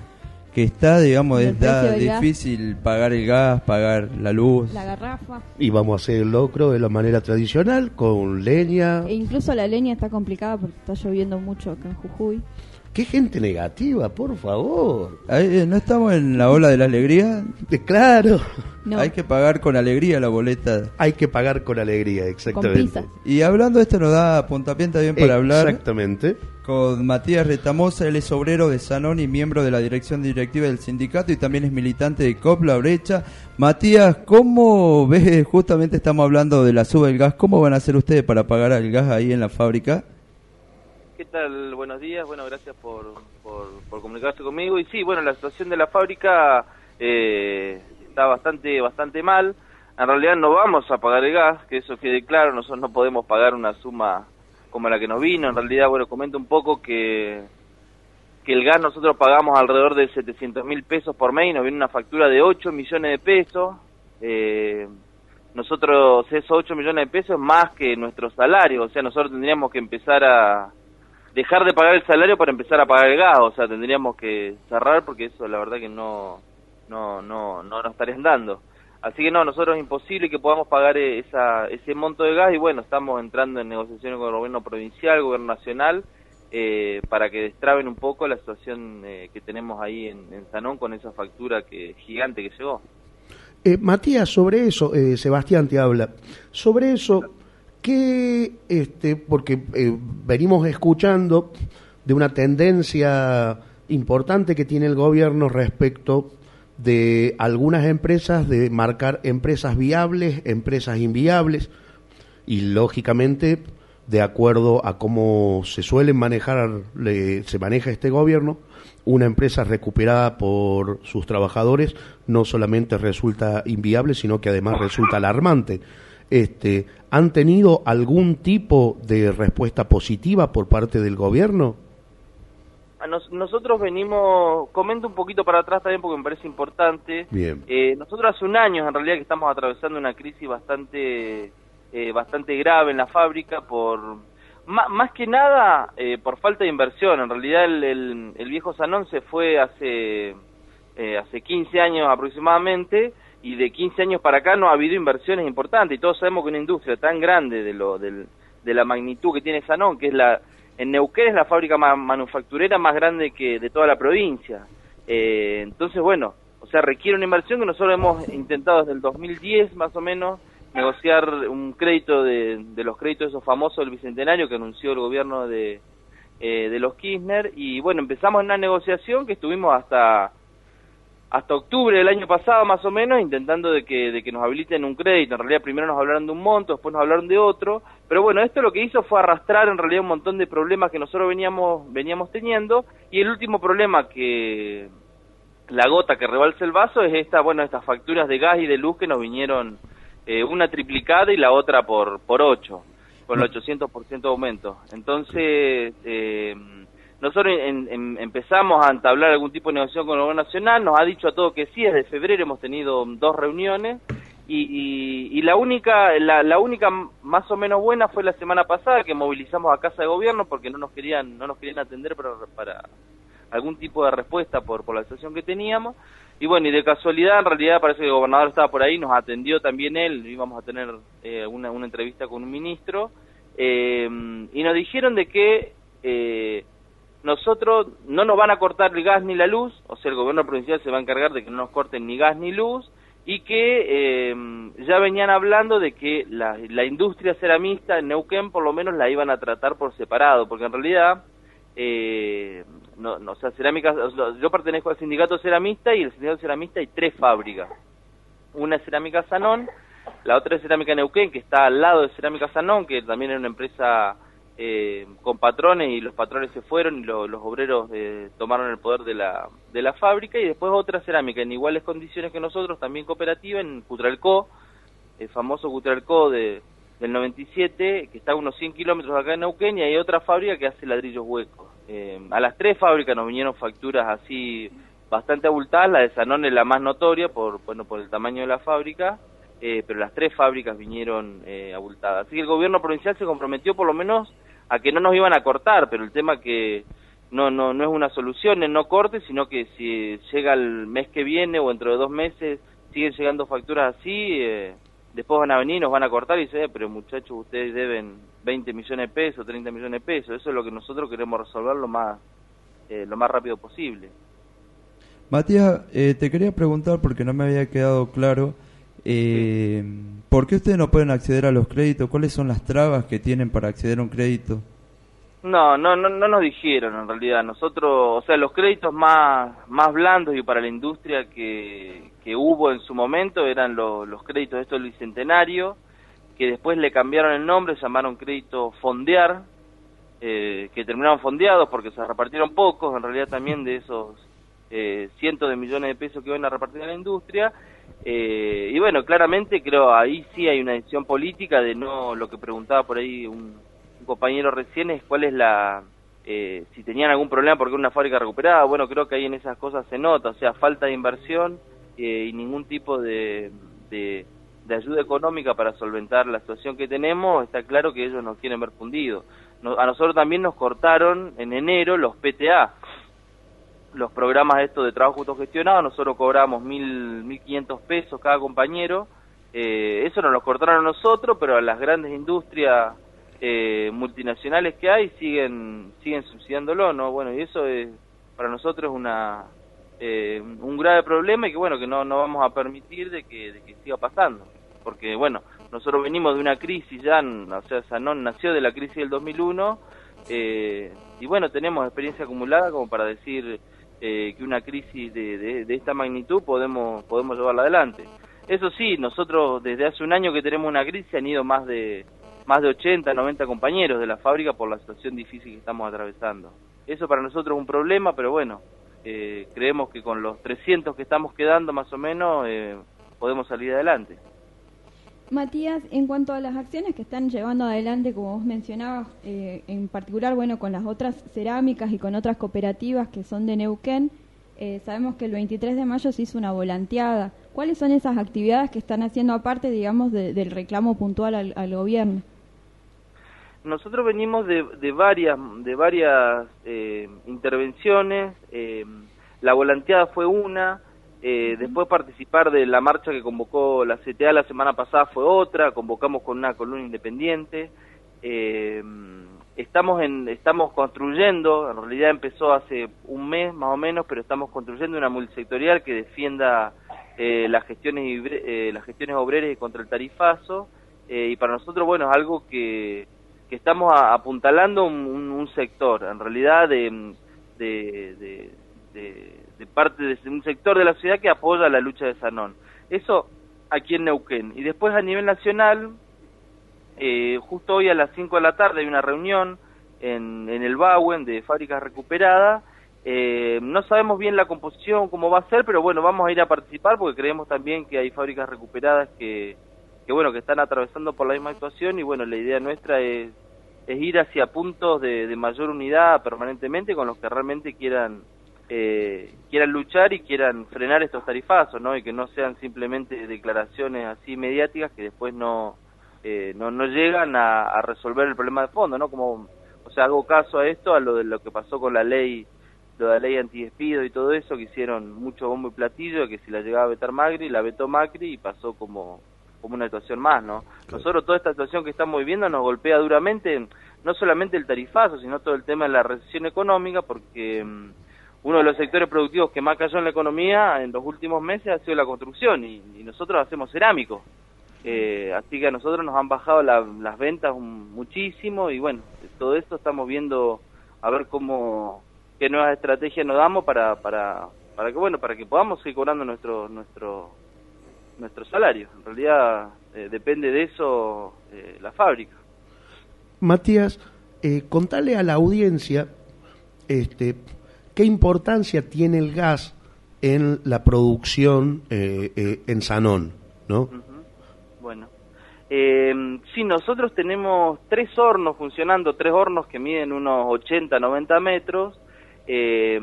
que está, digamos, está gas. difícil pagar el gas, pagar la luz. la garrafa. Y vamos a hacer el locro de la manera tradicional, con leña. E incluso la leña está complicada porque está lloviendo mucho acá en Jujuy. Qué gente negativa, por favor. Eh, ¿No estamos en la ola de la alegría? Claro, No, Hay que pagar con alegría la boleta. hay que pagar con alegría, exactamente. Y hablando de esto nos da puntapié también para hablar Exactamente. Con Matías Retamosa, él es obrero de Sanón y miembro de la dirección directiva del sindicato y también es militante de COP La Brecha. Matías, ¿cómo ves? Justamente estamos hablando de la suba del gas. ¿Cómo van a hacer ustedes para pagar el gas ahí en la fábrica? ¿Qué tal? Buenos días. Bueno, gracias por, por, por comunicarse conmigo. Y sí, bueno, la situación de la fábrica eh, está bastante bastante mal. En realidad no vamos a pagar el gas, que eso quede claro. Nosotros no podemos pagar una suma como la que nos vino. En realidad, bueno, comento un poco que, que el gas nosotros pagamos alrededor de 700 mil pesos por mes y nos viene una factura de 8 millones de pesos. Eh, nosotros, esos 8 millones de pesos es más que nuestro salario. O sea, nosotros tendríamos que empezar a dejar de pagar el salario para empezar a pagar el gas, o sea, tendríamos que cerrar porque eso la verdad que no no no no nos estarían dando. Así que no, nosotros es imposible que podamos pagar eh, esa, ese monto de gas y bueno, estamos entrando en negociaciones con el gobierno provincial, gobierno nacional, eh, para que destraben un poco la situación eh, que tenemos ahí en, en Sanón con esa factura que gigante que llegó. Eh, Matías, sobre eso, eh, Sebastián te habla. Sobre eso, ¿qué, este, porque eh, venimos escuchando de una tendencia importante que tiene el gobierno respecto de algunas empresas, de marcar empresas viables, empresas inviables, y lógicamente, de acuerdo a cómo se suelen manejar, se maneja este gobierno, una empresa recuperada por sus trabajadores no solamente resulta inviable, sino que además resulta alarmante. Este, ¿Han tenido algún tipo de respuesta positiva por parte del gobierno? Nos- nosotros venimos, comento un poquito para atrás también porque me parece importante. Bien. Eh, nosotros hace un año en realidad que estamos atravesando una crisis bastante eh, bastante grave en la fábrica por más que nada eh, por falta de inversión. En realidad el, el- el viejo Sanón se fue hace eh, hace 15 años aproximadamente y de 15 años para acá no ha habido inversiones importantes y todos sabemos que una industria tan grande de lo del- de la magnitud que tiene Sanón, que es la en Neuquén es la fábrica ma- manufacturera más grande que de toda la provincia. Eh, entonces, bueno, o sea, requiere una inversión que nosotros hemos intentado desde el 2010 más o menos negociar un crédito de, los créditos esos famosos del Bicentenario que anunció el gobierno de, eh, de los Kirchner y bueno, empezamos una negociación que estuvimos hasta hasta octubre del año pasado más o menos intentando de que, de que nos habiliten un crédito. En realidad primero nos hablaron de un monto, después nos hablaron de otro, pero bueno, esto lo que hizo fue arrastrar en realidad un montón de problemas que nosotros veníamos, veníamos teniendo y el último problema que la gota que rebalsa el vaso es esta, bueno, estas facturas de gas y de luz que nos vinieron eh, una triplicada y la otra por, por 8, con el 800% de aumento. Entonces, eh, nosotros en- en- empezamos a entablar algún tipo de negociación con el gobierno nacional, nos ha dicho a todo que sí, desde febrero hemos tenido dos reuniones y, y- y la única la, la única más o menos buena fue la semana pasada que movilizamos a casa de gobierno porque no nos querían no nos querían atender para, para algún tipo de respuesta por, por la situación que teníamos. Y bueno y de casualidad en realidad parece que el gobernador estaba por ahí nos atendió también él íbamos a tener eh, una, una entrevista con un ministro eh, y nos dijeron de que eh, nosotros no nos van a cortar el gas ni la luz, o sea, el gobierno provincial se va a encargar de que no nos corten ni gas ni luz, y que eh, ya venían hablando de que la, industria ceramista en Neuquén por lo menos la iban a tratar por separado, porque en realidad, eh, no, no, o sea, yo pertenezco al sindicato ceramista y el sindicato ceramista hay tres fábricas. Una es Cerámica Sanón, la otra es Cerámica Neuquén, que está al lado de Cerámica Sanón, que también es una empresa eh, con patrones y los patrones se fueron y lo- los obreros eh, tomaron el poder de la, de la fábrica y después otra cerámica en iguales condiciones que nosotros, también cooperativa, en Cutralcó, el famoso Cutralcó de, del 97, que está a unos 100 kilómetros acá en Neuquén y otra fábrica que hace ladrillos huecos. Eh, a las tres fábricas nos vinieron facturas así bastante abultadas, la de Sanón es la más notoria por, bueno, por el tamaño de la fábrica, eh, pero las tres fábricas vinieron eh, abultadas. Así que el gobierno provincial se comprometió por lo menos a que no nos iban a cortar, pero el tema que no no no es una solución en no corte, sino que si llega el mes que viene o dentro de dos meses siguen llegando facturas así, eh, después van a venir, nos van a cortar y dicen, "Eh, pero muchachos, ustedes deben 20 millones de pesos, 30 millones de pesos, eso es lo que nosotros queremos resolver lo más eh, lo más rápido posible. Matías, eh, te quería preguntar porque no me había quedado claro. Eh, ¿Por qué ustedes no pueden acceder a los créditos? ¿Cuáles son las trabas que tienen para acceder a un crédito? No, no, no, no nos dijeron en realidad. Nosotros, o sea, los créditos más, más blandos y para la industria que, que hubo en su momento eran los, los créditos estos del Bicentenario, que después le cambiaron el nombre, llamaron créditos fondear, eh, que terminaron fondeados porque se repartieron pocos, en realidad también de esos eh, cientos de millones de pesos que van a repartir a la industria. Eh, y bueno, claramente creo ahí sí hay una decisión política de no lo que preguntaba por ahí un, compañero recién es cuál es la eh, si tenían algún problema porque una fábrica recuperada. Bueno, creo que ahí en esas cosas se nota, o sea, falta de inversión eh, y ningún tipo de, de, ayuda económica para solventar la situación que tenemos. Está claro que ellos nos quieren ver fundidos. A nosotros también nos cortaron en enero los PTA, los programas estos de trabajo autogestionado, nosotros cobramos mil, mil quinientos pesos cada compañero, eh, eso nos lo cortaron a nosotros, pero a las grandes industrias eh, multinacionales que hay siguen siguen subsidiándolo, ¿no? Bueno, y eso es para nosotros una eh, un grave problema y que bueno, que no, no vamos a permitir de que, de que siga pasando, porque bueno, nosotros venimos de una crisis ya, o sea, Sanón nació de la crisis del 2001, eh, y bueno, tenemos experiencia acumulada como para decir eh, que una crisis de, de, esta magnitud podemos podemos llevarla adelante. Eso sí, nosotros desde hace un año que tenemos una crisis han ido más de más de 80, 90 compañeros de la fábrica por la situación difícil que estamos atravesando. Eso para nosotros es un problema, pero bueno, eh, creemos que con los 300 que estamos quedando más o menos eh, podemos salir adelante. Matías, en cuanto a las acciones que están llevando adelante, como vos mencionabas, eh, en particular, bueno, con las otras cerámicas y con otras cooperativas que son de Neuquén, eh, sabemos que el 23 de mayo se hizo una volanteada. ¿Cuáles son esas actividades que están haciendo aparte, digamos, de- del reclamo puntual al, al gobierno? Nosotros venimos de, de varias de varias eh, intervenciones. eh, la volanteada fue una. Eh, después participar de la marcha que convocó la CTA la semana pasada fue otra. Convocamos con una columna independiente. eh, estamos en estamos construyendo, en realidad empezó hace un mes más o menos, pero estamos construyendo una multisectorial que defienda eh, las gestiones eh, las gestiones obreras y contra el tarifazo eh, y para nosotros bueno es algo que, que estamos a- apuntalando un, un- un sector en realidad de de, de, de- de parte de un sector de la sociedad que apoya la lucha de Sanón eso aquí en Neuquén y después a nivel nacional eh, justo hoy a las 5 de la tarde hay una reunión en, en el Bauen de Fábricas Recuperadas. Eh, no sabemos bien la composición, cómo va a ser, pero bueno, vamos a ir a participar porque creemos también que hay fábricas recuperadas que, que bueno, que están atravesando por la misma situación y bueno, la idea nuestra es, es ir hacia puntos de, de mayor unidad permanentemente con los que realmente quieran eh, quieran luchar y quieran frenar estos tarifazos, ¿no? Y que no sean simplemente declaraciones así mediáticas que después no eh, no, no llegan a, a resolver el problema de fondo, ¿no? Como, o sea, hago caso a esto, a lo de lo que pasó con la ley, lo de la ley antidespido y todo eso, que hicieron mucho bombo y platillo, que si la llegaba a vetar Macri, la vetó Macri y pasó como, como una situación más, ¿no? Nosotros toda esta situación que estamos viviendo nos golpea duramente, no solamente el tarifazo, sino todo el tema de la recesión económica, porque mm, uno de los sectores productivos que más cayó en la economía en los últimos meses ha sido la construcción y, nosotros hacemos cerámicos. Eh, así que a nosotros nos han bajado la- las ventas un- muchísimo y bueno, todo esto estamos viendo a ver cómo qué nuevas estrategias nos damos para para para que bueno, para que podamos seguir cobrando nuestro nuestro nuestro salario. En realidad eh, depende de eso eh, la fábrica. Matías, eh, contale a la audiencia este, qué importancia tiene el gas en la producción eh, eh, en Sanón, ¿no? Bueno, eh, sí, nosotros tenemos tres hornos funcionando, tres hornos que miden unos 80, 90 metros, eh,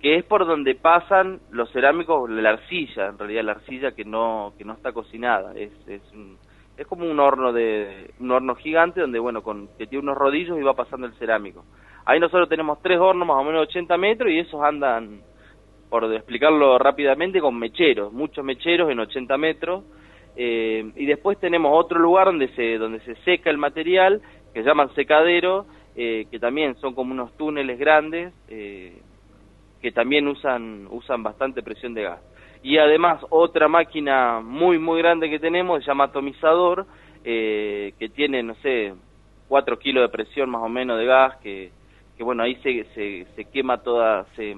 que es por donde pasan los cerámicos, la arcilla, en realidad la arcilla que no que no está cocinada, es es, un- es como un horno de un horno gigante donde bueno con que tiene unos rodillos y va pasando el cerámico. Ahí nosotros tenemos tres hornos más o menos 80 metros y esos andan por explicarlo rápidamente, con mecheros, muchos mecheros en 80 metros. Eh, y después tenemos otro lugar donde se, donde se seca el material, que llaman secadero, eh, que también son como unos túneles grandes, eh, que también usan, usan bastante presión de gas. Y además otra máquina muy, muy grande que tenemos se llama atomizador, eh, que tiene, no sé, 4 kilos de presión más o menos de gas, que, que bueno, ahí se, se, se quema toda, se,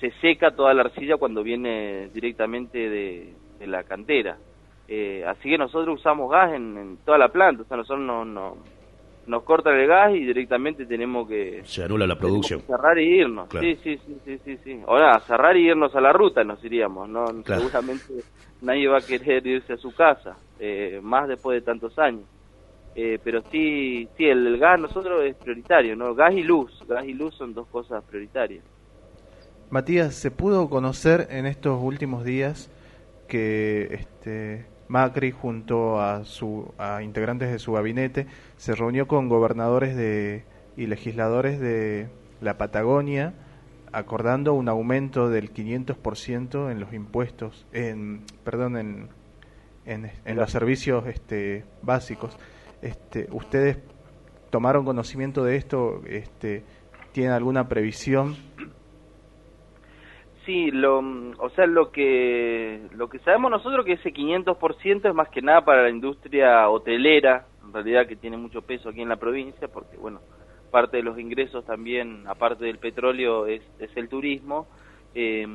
se seca toda la arcilla cuando viene directamente de, de la cantera. Eh, así que nosotros usamos gas en, en toda la planta, o sea, nosotros no, no, nos cortan el gas y directamente tenemos que Se anula la producción. cerrar y irnos. Claro. Sí, sí, sí, sí, sí, sí. Ahora, cerrar y irnos a la ruta nos iríamos, ¿no? Claro. Seguramente nadie va a querer irse a su casa, eh, más después de tantos años. Eh, pero sí, sí, el, el gas nosotros es prioritario, ¿no? Gas y luz, gas y luz son dos cosas prioritarias. Matías, ¿se pudo conocer en estos últimos días que este Macri junto a su a integrantes de su gabinete se reunió con gobernadores de y legisladores de la Patagonia acordando un aumento del 500% en los impuestos en perdón en en, en los servicios este básicos. Este, ustedes tomaron conocimiento de esto, este tienen alguna previsión Sí, lo, o sea, lo que lo que sabemos nosotros que ese 500% es más que nada para la industria hotelera, en realidad que tiene mucho peso aquí en la provincia, porque bueno, parte de los ingresos también, aparte del petróleo, es, es el turismo. eh,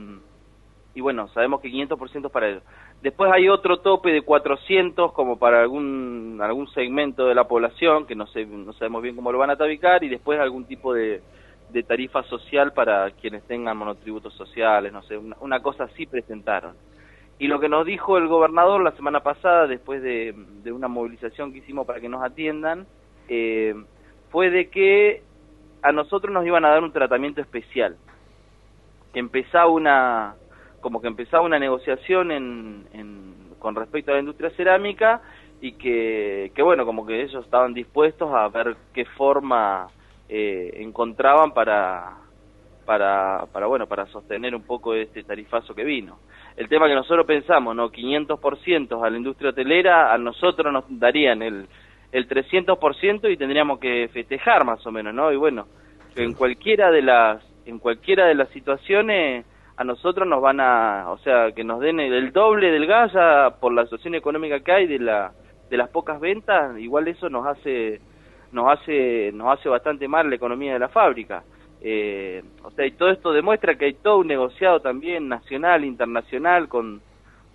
y bueno, sabemos que 500% es para ellos. Después hay otro tope de 400 como para algún algún segmento de la población, que no, sé, no sabemos bien cómo lo van a tabicar, y después algún tipo de, de tarifa social para quienes tengan monotributos sociales, no sé, una, una cosa así presentaron. Y lo que nos dijo el gobernador la semana pasada, después de, de una movilización que hicimos para que nos atiendan, eh, fue de que a nosotros nos iban a dar un tratamiento especial. Que empezaba una, como que empezaba una negociación en, en- con respecto a la industria cerámica y que, que bueno, como que ellos estaban dispuestos a ver qué forma eh, encontraban para, para, para, bueno, para sostener un poco este tarifazo que vino. El tema que nosotros pensamos, ¿no? 500% a la industria hotelera, a nosotros nos darían el, el 300% y tendríamos que festejar más o menos, ¿no? Y bueno, en cualquiera de las en cualquiera de las situaciones a nosotros nos van a, o sea, que nos den el, doble del gas ya por la situación económica que hay de la de las pocas ventas, igual eso nos hace nos hace nos hace bastante mal la economía de la fábrica. Eh, o sea, y todo esto demuestra que hay todo un negociado también nacional, internacional con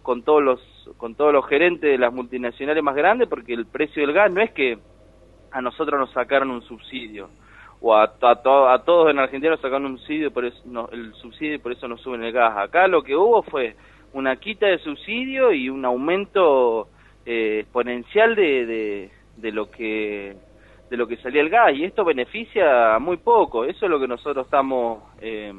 con todos los con todos los gerentes de las multinacionales más grandes porque el precio del gas no es que a nosotros nos sacaron un subsidio o a, a, todos en Argentina nos sacaron un subsidio por eso no, el subsidio y por eso no suben el gas. Acá lo que hubo fue una quita de subsidio y un aumento eh, exponencial de, de, lo que de lo que salía el gas y esto beneficia muy poco. Eso es lo que nosotros estamos eh,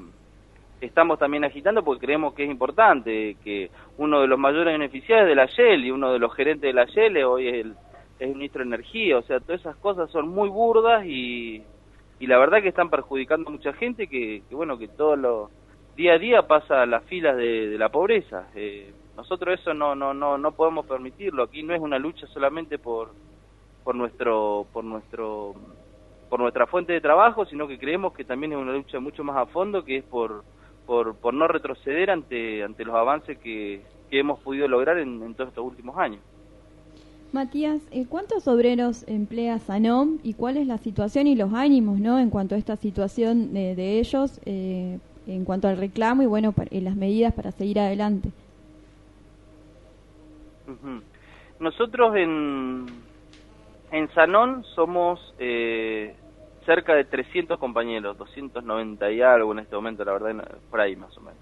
estamos también agitando porque creemos que es importante, que uno de los mayores beneficiarios de la Shell y uno de los gerentes de la Shell hoy es el, ministro de Energía, o sea, todas esas cosas son muy burdas y, y la verdad que están perjudicando a mucha gente que, bueno, que todo lo día a día pasa a las filas de, la pobreza. Eh, nosotros eso no, no, no, no podemos permitirlo, aquí no es una lucha solamente por, por nuestro, por nuestro por nuestra fuente de trabajo, sino que creemos que también es una lucha mucho más a fondo, que es por, por no retroceder ante, ante los avances que, que hemos podido lograr en, todos estos últimos años. Matías, eh, ¿cuántos obreros emplea Sanom y cuál es la situación y los ánimos ¿no? en cuanto a esta situación de, de ellos, eh, en cuanto al reclamo y bueno, las medidas para seguir adelante? Nosotros en, en Sanón somos eh, cerca de 300 compañeros, 290 y algo en este momento, la verdad, por ahí más o menos.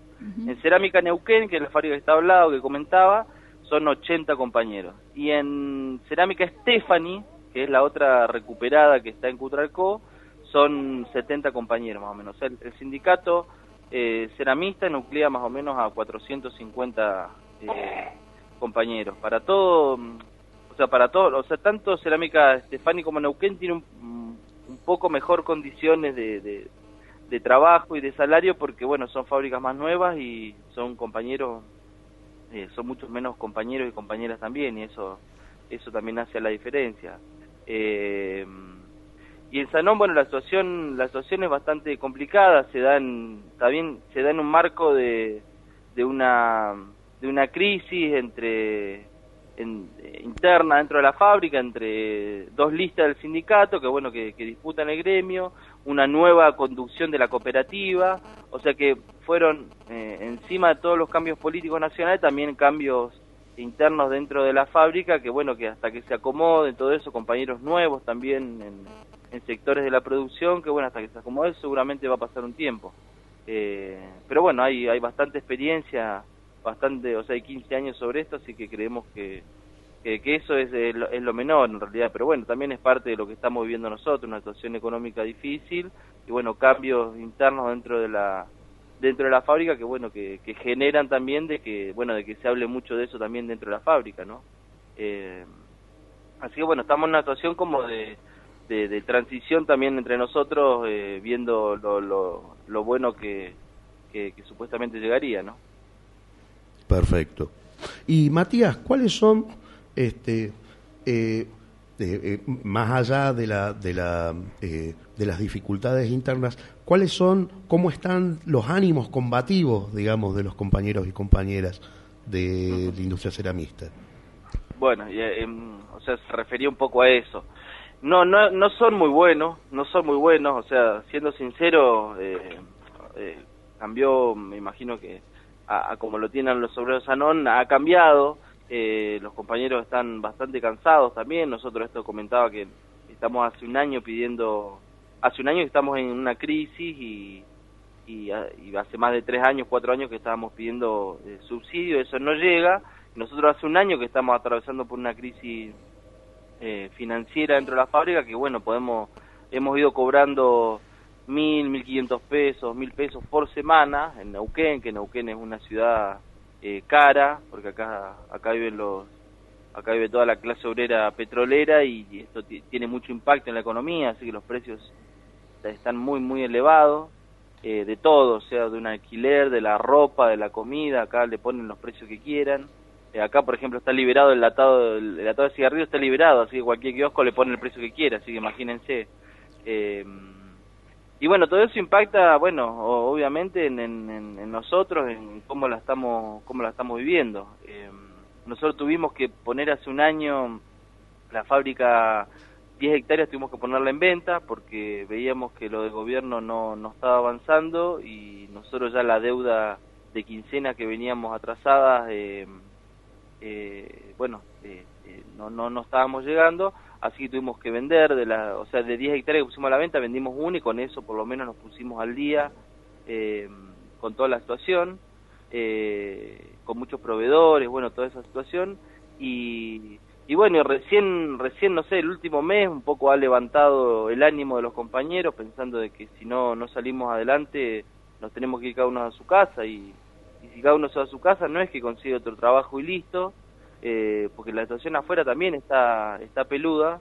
En Cerámica Neuquén, que es la fábrica que está hablado, que comentaba, son 80 compañeros. Y en Cerámica Stephanie, que es la otra recuperada que está en Cutralcó, son 70 compañeros más o menos. el, sindicato eh, ceramista nuclea más o menos a 450 eh, compañeros. Para todo, o sea, para todo, o sea, tanto Cerámica Stephanie como Neuquén tiene un un poco mejor condiciones de, de, trabajo y de salario porque, bueno, son fábricas más nuevas y son compañeros, eh, son muchos menos compañeros y compañeras también y eso, eso también hace la diferencia. Eh, y en Sanón, bueno, la situación, la situación es bastante complicada, se da en, también se da en un marco de, de una de una crisis entre en, interna dentro de la fábrica entre dos listas del sindicato que bueno que, disputan el gremio una nueva conducción de la cooperativa o sea que fueron eh, encima de todos los cambios políticos nacionales también cambios internos dentro de la fábrica que bueno que hasta que se acomoden todo eso compañeros nuevos también en, sectores de la producción que bueno hasta que se acomode seguramente va a pasar un tiempo. Eh, pero bueno hay hay bastante experiencia bastante, o sea, hay 15 años sobre esto, así que creemos que, que, eso es, es, lo menor en realidad, pero bueno, también es parte de lo que estamos viviendo nosotros, una situación económica difícil y bueno, cambios internos dentro de la dentro de la fábrica que bueno que, que generan también de que bueno de que se hable mucho de eso también dentro de la fábrica no eh, así que bueno estamos en una situación como de, de, transición también entre nosotros eh, viendo lo, lo, lo bueno que, que, que supuestamente llegaría no Perfecto. Y Matías, ¿cuáles son, este, eh, eh, más allá de, la, de, la, eh, de las dificultades internas, cuáles son, cómo están los ánimos combativos, digamos, de los compañeros y compañeras de la industria ceramista? Bueno, em, o sea, se refería un poco a eso. No, no, no son muy buenos, no son muy buenos, o sea, siendo sincero, cambió, me imagino que a, como lo tienen los obreros Anón, ha cambiado. Eh, los compañeros están bastante cansados también. Nosotros esto comentaba que estamos hace un año pidiendo, hace un año que estamos en una crisis y, y, hace más de tres años, cuatro años que estábamos pidiendo eh, subsidio, eso no llega. Nosotros hace un año que estamos atravesando por una crisis eh, financiera dentro de la fábrica que bueno, podemos, hemos ido cobrando mil, mil quinientos pesos, mil pesos por semana en Neuquén, que Neuquén es una ciudad eh, cara, porque acá acá viven los acá vive toda la clase obrera petrolera y, esto tiene mucho impacto en la economía, así que los precios están muy muy elevados eh, de todo, sea, de un alquiler, de la ropa, de la comida, acá le ponen los precios que quieran. Eh, acá, por ejemplo, está liberado el latado, el, latado de cigarrillo está liberado, así que cualquier kiosco le pone el precio que quiera, así que imagínense. Eh, y bueno, todo eso impacta, bueno, obviamente en, en- en- en nosotros, en cómo la estamos, cómo la estamos viviendo. Eh, nosotros tuvimos que poner hace un año la fábrica 10 hectáreas tuvimos que ponerla en venta porque veíamos que lo del gobierno no, no estaba avanzando y nosotros ya la deuda de quincena que veníamos atrasadas, eh, eh, bueno, eh, eh, no, no, no estábamos llegando, así que tuvimos que vender, de la, o sea, de 10 hectáreas que pusimos a la venta, vendimos una y con eso por lo menos nos pusimos al día eh, con toda la situación, eh, con muchos proveedores, bueno, toda esa situación. Y, y bueno, recién, recién, no sé, el último mes un poco ha levantado el ánimo de los compañeros pensando de que si no, no salimos adelante nos tenemos que ir cada uno a su casa. Y, y si cada uno se va a su casa no es que consigue otro trabajo y listo, eh, porque la situación afuera también está, está peluda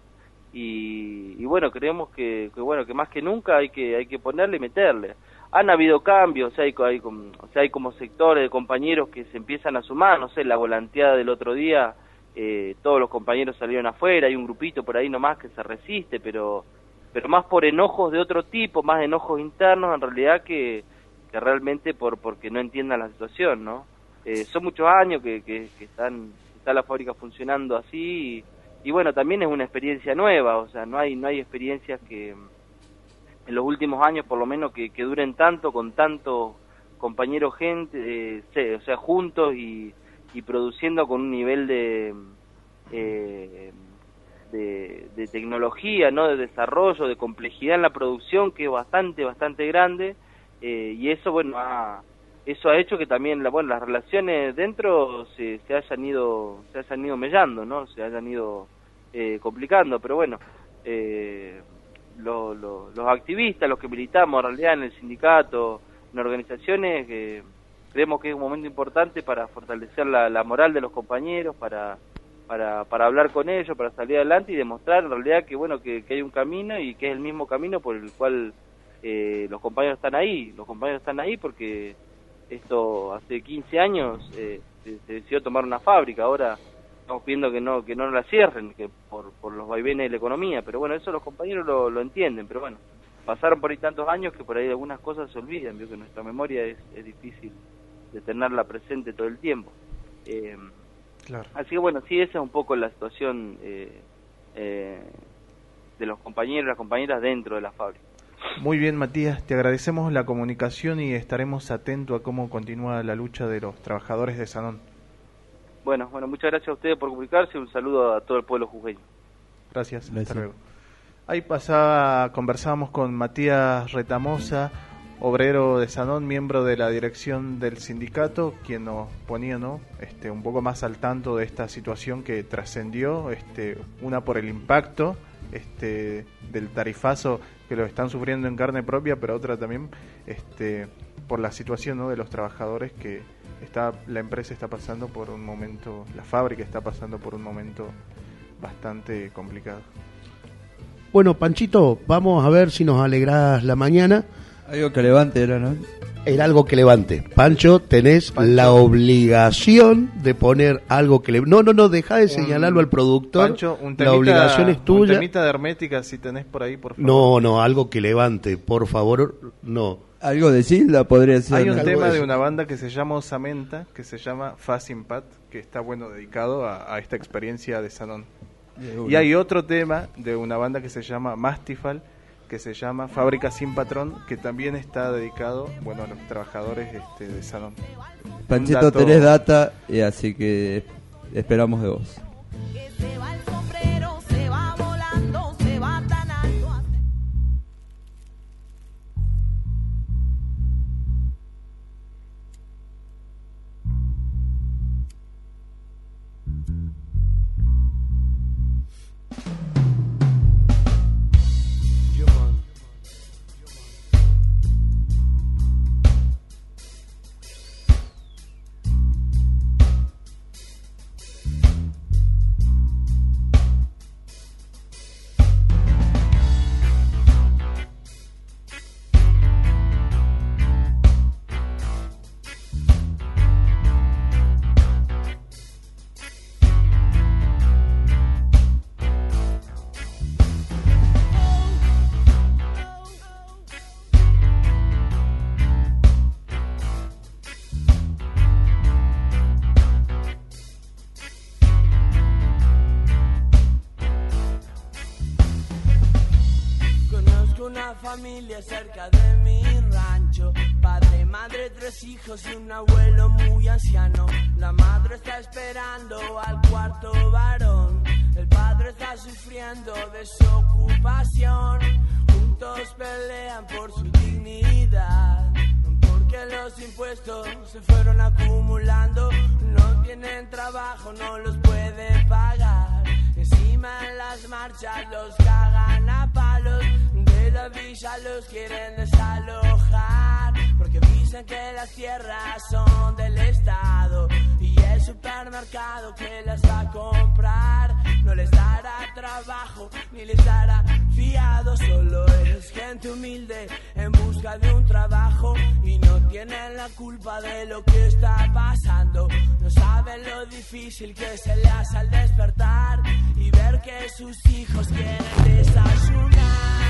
y, y bueno, creemos que, que bueno, que más que nunca hay que, hay que ponerle y meterle. Han habido cambios, o sea, hay, hay, o sea, hay como sectores de compañeros que se empiezan a sumar, no sé, la volanteada del otro día, eh, todos los compañeros salieron afuera, hay un grupito por ahí nomás que se resiste, pero, pero más por enojos de otro tipo, más enojos internos en realidad que, que realmente por porque no entiendan la situación, ¿no? Eh, son muchos años que, que, que están está la fábrica funcionando así y, bueno también es una experiencia nueva, o sea no hay no hay experiencias que en los últimos años por lo menos que, que duren tanto con tantos compañeros gente, eh, o sea juntos y, y produciendo con un nivel de eh, de, de tecnología, ¿no? de desarrollo, de complejidad en la producción que es bastante, bastante grande eh, y eso, bueno, ha, eso ha hecho que también la, bueno, las relaciones dentro se, se hayan ido se hayan ido mellando, ¿no? Se hayan ido eh, complicando, pero bueno, eh, lo- lo- los activistas, los que militamos en realidad en el sindicato, en organizaciones, que creemos que es un momento importante para fortalecer la, la moral de los compañeros, para para, para hablar con ellos, para salir adelante y demostrar en realidad que bueno que, que hay un camino y que es el mismo camino por el cual eh, los compañeros están ahí. Los compañeros están ahí porque esto hace 15 años eh, se, se decidió tomar una fábrica, ahora estamos pidiendo que no que no la cierren, que por, por los vaivenes de la economía, pero bueno, eso los compañeros lo, lo entienden, pero bueno, pasaron por ahí tantos años que por ahí algunas cosas se olvidan, vio que nuestra memoria es, es difícil de tenerla presente todo el tiempo. Eh, Claro. Así que bueno, sí, esa es un poco la situación eh, eh, de los compañeros y las compañeras dentro de la fábrica. Muy bien, Matías, te agradecemos la comunicación y estaremos atentos a cómo continúa la lucha de los trabajadores de Sanón. Bueno, bueno, muchas gracias a ustedes por comunicarse y un saludo a todo el pueblo jujeño. Gracias, Gracias. hasta luego. Ahí pasaba, conversábamos con Matías Retamosa, obrero de Sanón, miembro de la dirección del sindicato, quien nos ponía ¿no? este, un poco más al tanto de esta situación que trascendió, este, una por el impacto este, del tarifazo que lo están sufriendo en carne propia, pero otra también este, por la situación ¿no? de los trabajadores que está, la empresa está pasando por un momento, la fábrica está pasando por un momento bastante complicado. Bueno, Panchito, vamos a ver si nos alegrás la mañana. Algo que levante era, ¿no? Era algo que levante. Pancho, tenés Pancho. la obligación de poner algo que le... No, no, no, deja de señalarlo al productor. Pancho, un la temita, obligación es Un tuya. temita de hermética, si tenés por ahí, por favor. No, no, algo que levante, por favor, no. Algo de Silda podría ser. Hay un tema de de una banda que se llama Osamenta, que se llama Facing Pat, que está bueno dedicado a, a esta experiencia de una. Y hay otro tema de una banda que se llama Mastifal, que se llama Fábrica Sin Patrón, que también está dedicado, bueno, a los trabajadores este, de Sanón. Panchito, dato- tenés data, y así que esperamos de vos. Ni les dará fiado. Solo es gente humilde en busca de un trabajo y no tienen la culpa de lo que está pasando. No saben lo difícil que se le hace al despertar y ver que sus hijos quieren desayunar.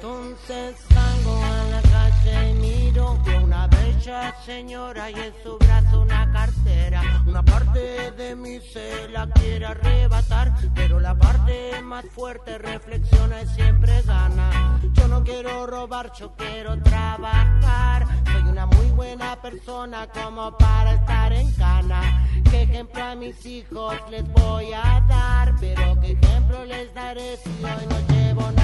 Entonces salgo a la calle y miro a una bella señora y en su brazo una cartera. Una parte de mí se la quiere arrebatar, pero la parte más fuerte reflexiona y siempre gana. Yo no quiero robar, yo quiero trabajar. Soy una muy buena persona como para estar en cana. ¿Qué ejemplo a mis hijos les voy a dar? Pero qué ejemplo les daré si hoy no llevo nada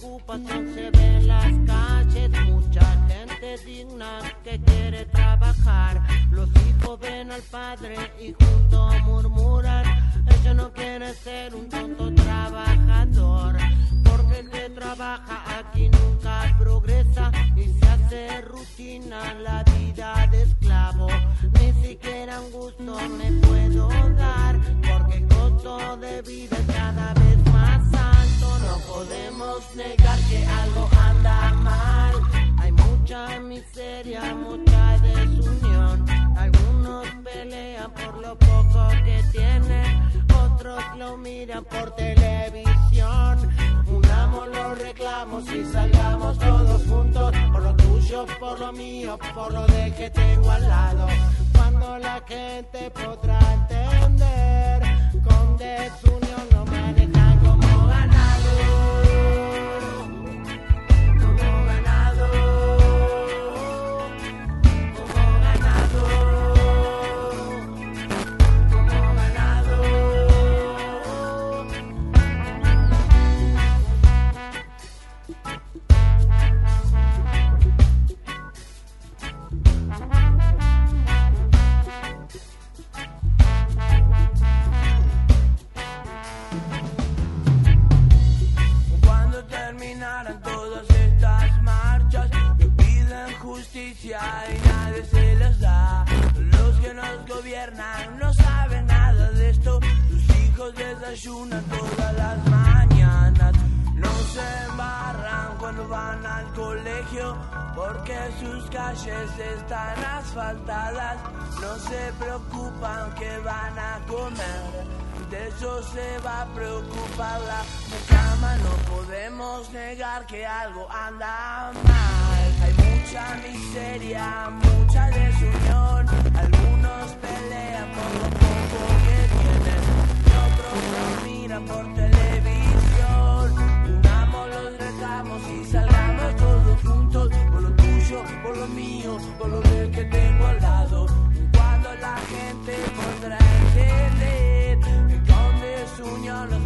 Cuánta desocupación se ve en las calles, mucha gente digna que quiere trabajar. Los hijos ven al padre y juntos murmuran, ella no quiere ser un tonto trabajador. Porque el que trabaja aquí nunca progresa y se hace rutina la vida de esclavo. Ni siquiera un gusto me puedo dar, porque el costo de vida cada vez más podemos negar que algo anda mal. Hay mucha miseria, mucha desunión. Algunos pelean por lo poco que tienen, otros lo miran por televisión. Unamos los reclamos y salgamos todos juntos por lo tuyo, por lo mío, por lo de que tengo al lado. Cuando la gente podrá entender, con desunión justicia y nadie se las da. Los que nos gobiernan no saben nada de esto. Sus hijos desayunan todas las mañanas. No se embarran cuando van al colegio porque sus calles están asfaltadas. No se preocupan que van a comer. De eso se va a preocupar la cama. No podemos negar que algo anda mal. Hay mucha miseria, mucha desunión. Algunos pelean por lo poco que tienen. Y otros nos miran por televisión. Unamos los reclamos y salgamos todos juntos. Por lo tuyo, por lo mío, por lo del que tengo al lado. Cuando la gente podrá entender con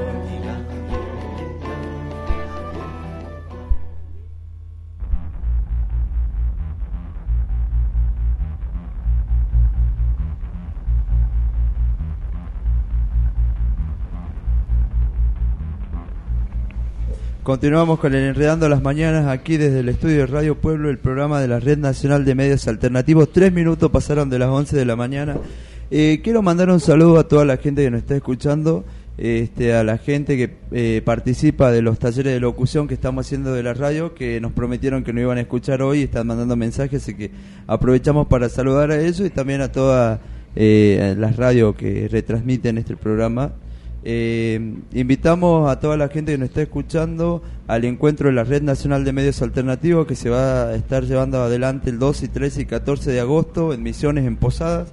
Continuamos con el Enredando las Mañanas aquí desde el estudio de Radio Pueblo, el programa de la Red Nacional de Medios Alternativos. Tres minutos pasaron de las 11 de la mañana. Eh, quiero mandar un saludo a toda la gente que nos está escuchando, este, a la gente que eh, participa de los talleres de locución que estamos haciendo de la radio, que nos prometieron que nos iban a escuchar hoy, están mandando mensajes, así que aprovechamos para saludar a ellos y también a todas eh, las radios que retransmiten este programa. Eh, invitamos a toda la gente que nos está escuchando al encuentro de la Red Nacional de Medios Alternativos que se va a estar llevando adelante el 12, 13 y 14 de agosto en Misiones, en Posadas.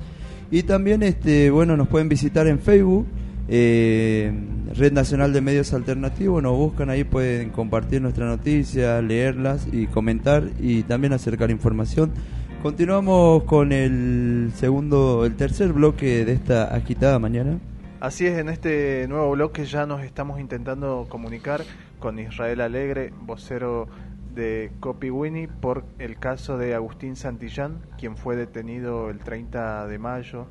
Y también, este, bueno, nos pueden visitar en Facebook, eh, Red Nacional de Medios Alternativos, nos buscan ahí, pueden compartir nuestras noticias, leerlas y comentar y también acercar información. Continuamos con el segundo, el tercer bloque de esta agitada mañana. Así es, en este nuevo bloque ya nos estamos intentando comunicar con Israel Alegre, vocero de Copy Winnie, por el caso de Agustín Santillán, quien fue detenido el 30 de mayo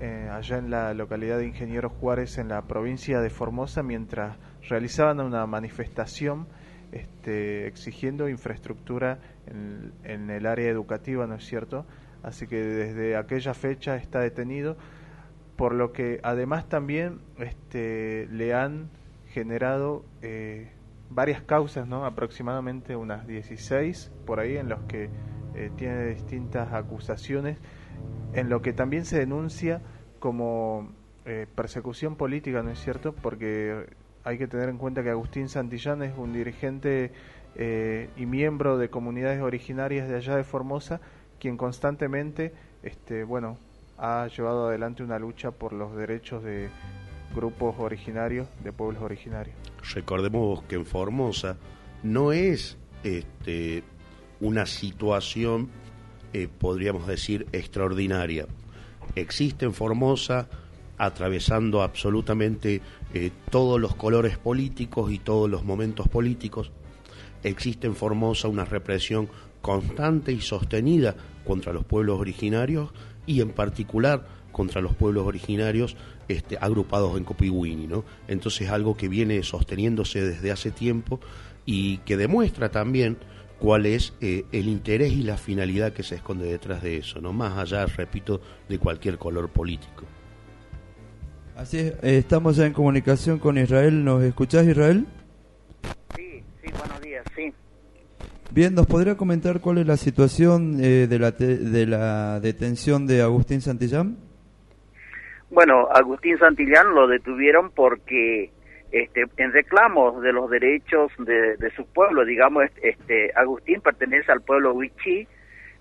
eh, allá en la localidad de Ingeniero Juárez, en la provincia de Formosa, mientras realizaban una manifestación este, exigiendo infraestructura en, en el área educativa, ¿no es cierto? Así que desde aquella fecha está detenido por lo que además también este, le han generado eh, varias causas, ¿no? aproximadamente unas 16 por ahí, en los que eh, tiene distintas acusaciones, en lo que también se denuncia como eh, persecución política, ¿no es cierto? Porque hay que tener en cuenta que Agustín Santillán es un dirigente y miembro de comunidades originarias de allá de Formosa, quien constantemente, este, bueno, ha llevado adelante una lucha por los derechos de grupos originarios, de pueblos originarios. Recordemos que en Formosa no es este, una situación, eh, podríamos decir, extraordinaria. Existe en Formosa, atravesando absolutamente eh, todos los colores políticos y todos los momentos políticos, existe en Formosa una represión constante y sostenida contra los pueblos originarios y en particular contra los pueblos originarios este, agrupados en Copiwini, ¿no? Entonces algo que viene sosteniéndose desde hace tiempo y que demuestra también cuál es eh, el interés y la finalidad que se esconde detrás de eso, no más allá, repito, de cualquier color político. Así es, eh, estamos ya en comunicación con Israel. ¿Nos escuchás, Israel? Sí, sí, buenos días. Bien, ¿nos podría comentar cuál es la situación eh, de, la de la detención de Agustín Santillán? Bueno, Agustín Santillán lo detuvieron porque este, en reclamos de los derechos de, su pueblo, digamos, este, Agustín pertenece al pueblo Huichí,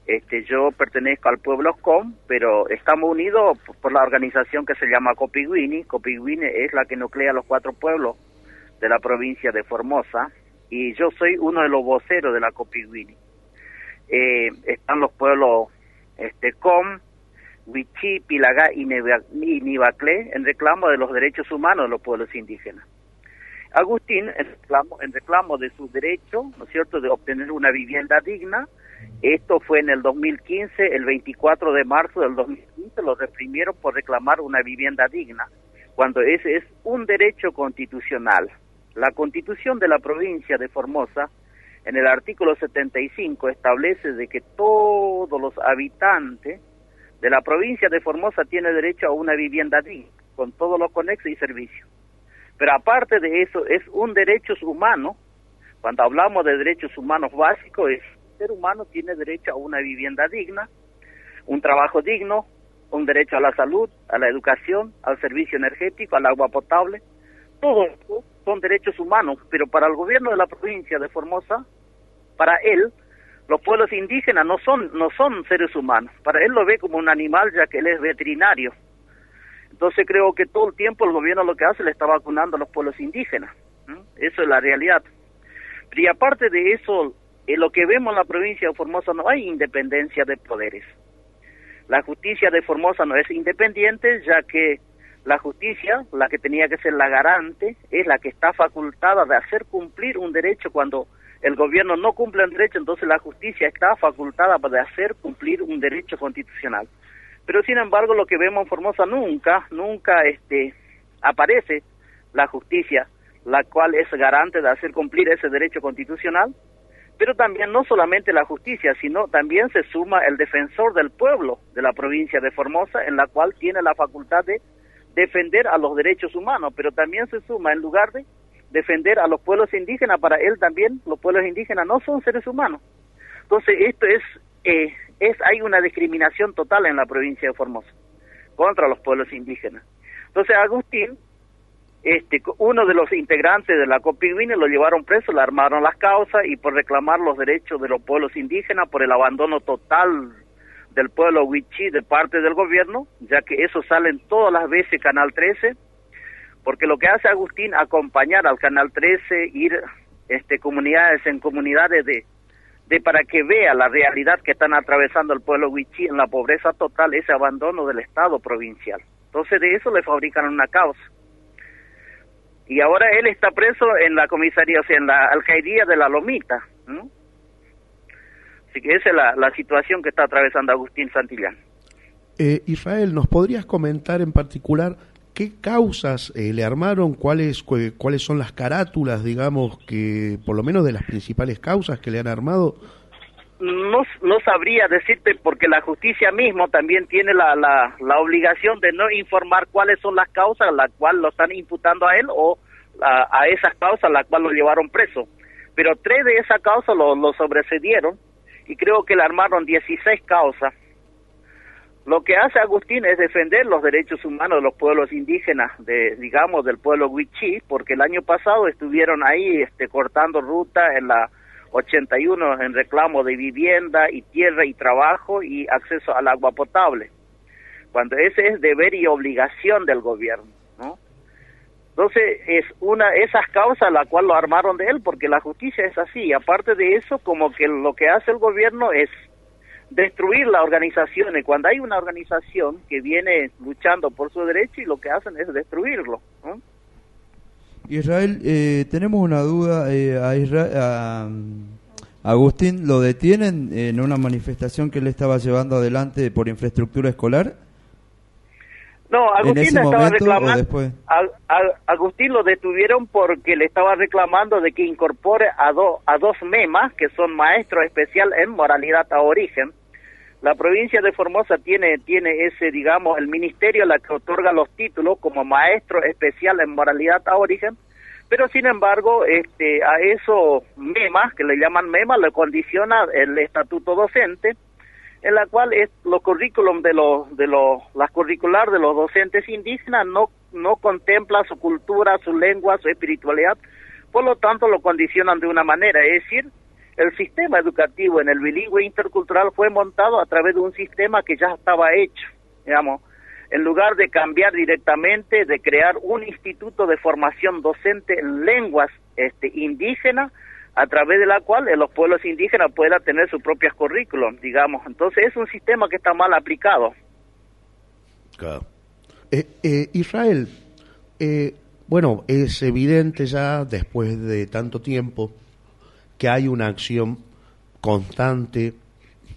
este, yo pertenezco al pueblo Com, pero estamos unidos por la organización que se llama Copiguini. Copiguini es la que nuclea los cuatro pueblos de la provincia de Formosa y yo soy uno de los voceros de la Copiguini. Eh, están los pueblos este, Com, Huichí, Pilagá y, Nibaclé en reclamo de los derechos humanos de los pueblos indígenas. Agustín, en reclamo, en reclamo de su derecho, ¿no es cierto?, de obtener una vivienda digna, esto fue en el 2015, el 24 de marzo del 2015, lo reprimieron por reclamar una vivienda digna, cuando ese es un derecho constitucional. La constitución de la provincia de Formosa, en el artículo 75, establece de que todos los habitantes de la provincia de Formosa tienen derecho a una vivienda digna, con todos los conexos y servicios. Pero aparte de eso, es un derecho humano. Cuando hablamos de derechos humanos básicos, el ser humano tiene derecho a una vivienda digna, un trabajo digno, un derecho a la salud, a la educación, al servicio energético, al agua potable. Todo esto son derechos humanos, pero para el gobierno de la provincia de Formosa, para él, los pueblos indígenas no son no son seres humanos. Para él lo ve como un animal ya que él es veterinario. Entonces creo que todo el tiempo el gobierno lo que hace le está vacunando a los pueblos indígenas. Eso es la realidad. y aparte de eso, en lo que vemos en la provincia de Formosa no hay independencia de poderes. La justicia de Formosa no es independiente, ya que la justicia, la que tenía que ser la garante, es la que está facultada de hacer cumplir un derecho cuando el gobierno no cumple un derecho, entonces la justicia está facultada para hacer cumplir un derecho constitucional. Pero sin embargo, lo que vemos en Formosa nunca, nunca este aparece la justicia, la cual es garante de hacer cumplir ese derecho constitucional, pero también no solamente la justicia, sino también se suma el defensor del pueblo de la provincia de Formosa, en la cual tiene la facultad de defender a los derechos humanos, pero también se suma en lugar de defender a los pueblos indígenas, para él también los pueblos indígenas no son seres humanos. Entonces esto es, eh, es hay una discriminación total en la provincia de Formosa contra los pueblos indígenas. Entonces Agustín, este, uno de los integrantes de la Copigüine lo llevaron preso, le armaron las causas y por reclamar los derechos de los pueblos indígenas, por el abandono total del pueblo Huichí de parte del gobierno, ya que eso salen todas las veces Canal 13, porque lo que hace Agustín acompañar al Canal 13, ir este comunidades en comunidades de de para que vea la realidad que están atravesando el pueblo Huichí en la pobreza total, ese abandono del Estado provincial. Entonces de eso le fabrican una causa. Y ahora él está preso en la comisaría, o sea, en la alcaldía de la Lomita. ¿no? Así que esa es la, la situación que está atravesando Agustín Santillán. Eh, Israel, ¿nos podrías comentar en particular qué causas eh, le armaron? ¿Cuáles, cu- ¿Cuáles son las carátulas, digamos, que por lo menos de las principales causas que le han armado? No, no sabría decirte porque la justicia mismo también tiene la, la, la obligación de no informar cuáles son las causas a las cuales lo están imputando a él o a, a esas causas a las cuales lo llevaron preso. Pero tres de esas causas lo, lo sobrecedieron y creo que le armaron 16 causas. Lo que hace Agustín es defender los derechos humanos de los pueblos indígenas, de digamos del pueblo Huichí, porque el año pasado estuvieron ahí este, cortando ruta en la 81 en reclamo de vivienda y tierra y trabajo y acceso al agua potable. Cuando ese es deber y obligación del gobierno, ¿no? Entonces es una esas causas la cual lo armaron de él porque la justicia es así. Aparte de eso, como que lo que hace el gobierno es destruir la organización. Y cuando hay una organización que viene luchando por su derecho y lo que hacen es destruirlo. Israel, eh, tenemos una duda. eh, a, Isra- a, Agustín, ¿lo detienen en una manifestación que él estaba llevando adelante por infraestructura escolar? No, ¿En Agustín le estaba reclamando. después? A- a- Agustín lo detuvieron porque le estaba reclamando de que incorpore a, do- a dos MEMAS, que son maestros especial en moralidad a origen. La provincia de Formosa tiene, tiene ese, digamos, el ministerio la que otorga los títulos como maestro especial en moralidad a origen, pero sin embargo, este, a esos MEMAS, que le llaman MEMAS, le condiciona el estatuto docente, en la cual es los currículum de los de los las curricular de los docentes indígenas no no contempla su cultura, su lengua, su espiritualidad, por lo tanto lo condicionan de una manera, es decir, el sistema educativo en el bilingüe intercultural fue montado a través de un sistema que ya estaba hecho, digamos, en lugar de cambiar directamente, de crear un instituto de formación docente en lenguas este, indígenas, a través de la cual los pueblos indígenas puedan tener sus propios currículum, digamos. Entonces es un sistema que está mal aplicado. Eh, eh, Israel, eh, bueno, es evidente ya después de tanto tiempo que hay una acción constante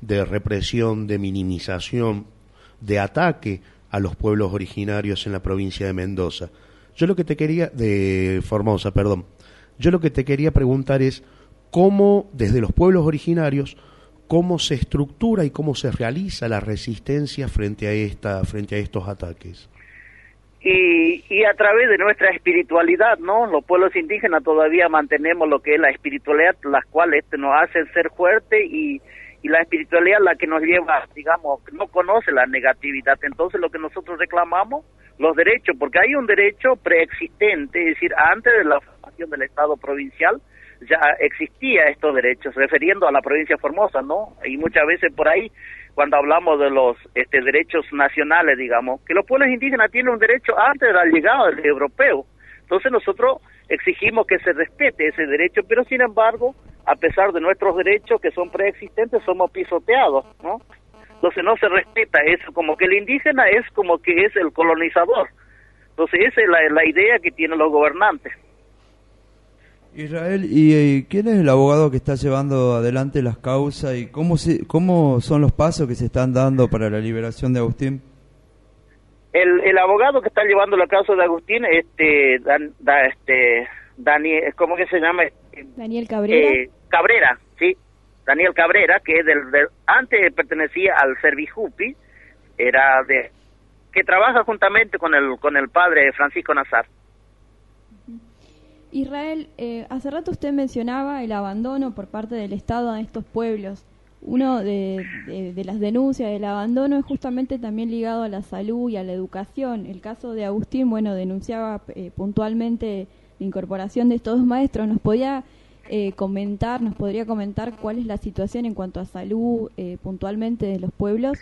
de represión, de minimización, de ataque a los pueblos originarios en la provincia de Mendoza. Yo lo que te quería, de Formosa, perdón. Yo lo que te quería preguntar es cómo, desde los pueblos originarios, cómo se estructura y cómo se realiza la resistencia frente a esta, frente a estos ataques. Y, y a través de nuestra espiritualidad, ¿no? Los pueblos indígenas todavía mantenemos lo que es la espiritualidad, las cuales nos hacen ser fuertes y, y la espiritualidad la que nos lleva, digamos, no conoce la negatividad. Entonces lo que nosotros reclamamos, los derechos, porque hay un derecho preexistente, es decir, antes de la del Estado provincial, ya existía estos derechos, refiriendo a la provincia Formosa, ¿no? Y muchas veces por ahí, cuando hablamos de los este, derechos nacionales, digamos, que los pueblos indígenas tienen un derecho antes de la llegada del europeo. Entonces nosotros exigimos que se respete ese derecho, pero sin embargo, a pesar de nuestros derechos que son preexistentes, somos pisoteados, ¿no? Entonces no se respeta eso, como que el indígena es como que es el colonizador. Entonces esa es la, la idea que tienen los gobernantes. Israel, ¿y eh, quién es el abogado que está llevando adelante las causas y cómo, se, cómo son los pasos que se están dando para la liberación de Agustín? El, el abogado que está llevando la causa de Agustín, este, Dan- da- este, Daniel, ¿cómo que se llama? Daniel Cabrera. Eh, Cabrera, sí, Daniel Cabrera, que es del, del- antes pertenecía al Servijupi, era de que trabaja juntamente con el con el padre Francisco Nazar. Israel, eh, hace rato usted mencionaba el abandono por parte del Estado a estos pueblos. Uno de, de- las denuncias del abandono es justamente también ligado a la salud y a la educación. El caso de Agustín, bueno, denunciaba eh, puntualmente la incorporación de estos dos maestros. ¿Nos podía eh, comentar, nos podría comentar cuál es la situación en cuanto a salud eh, puntualmente de los pueblos?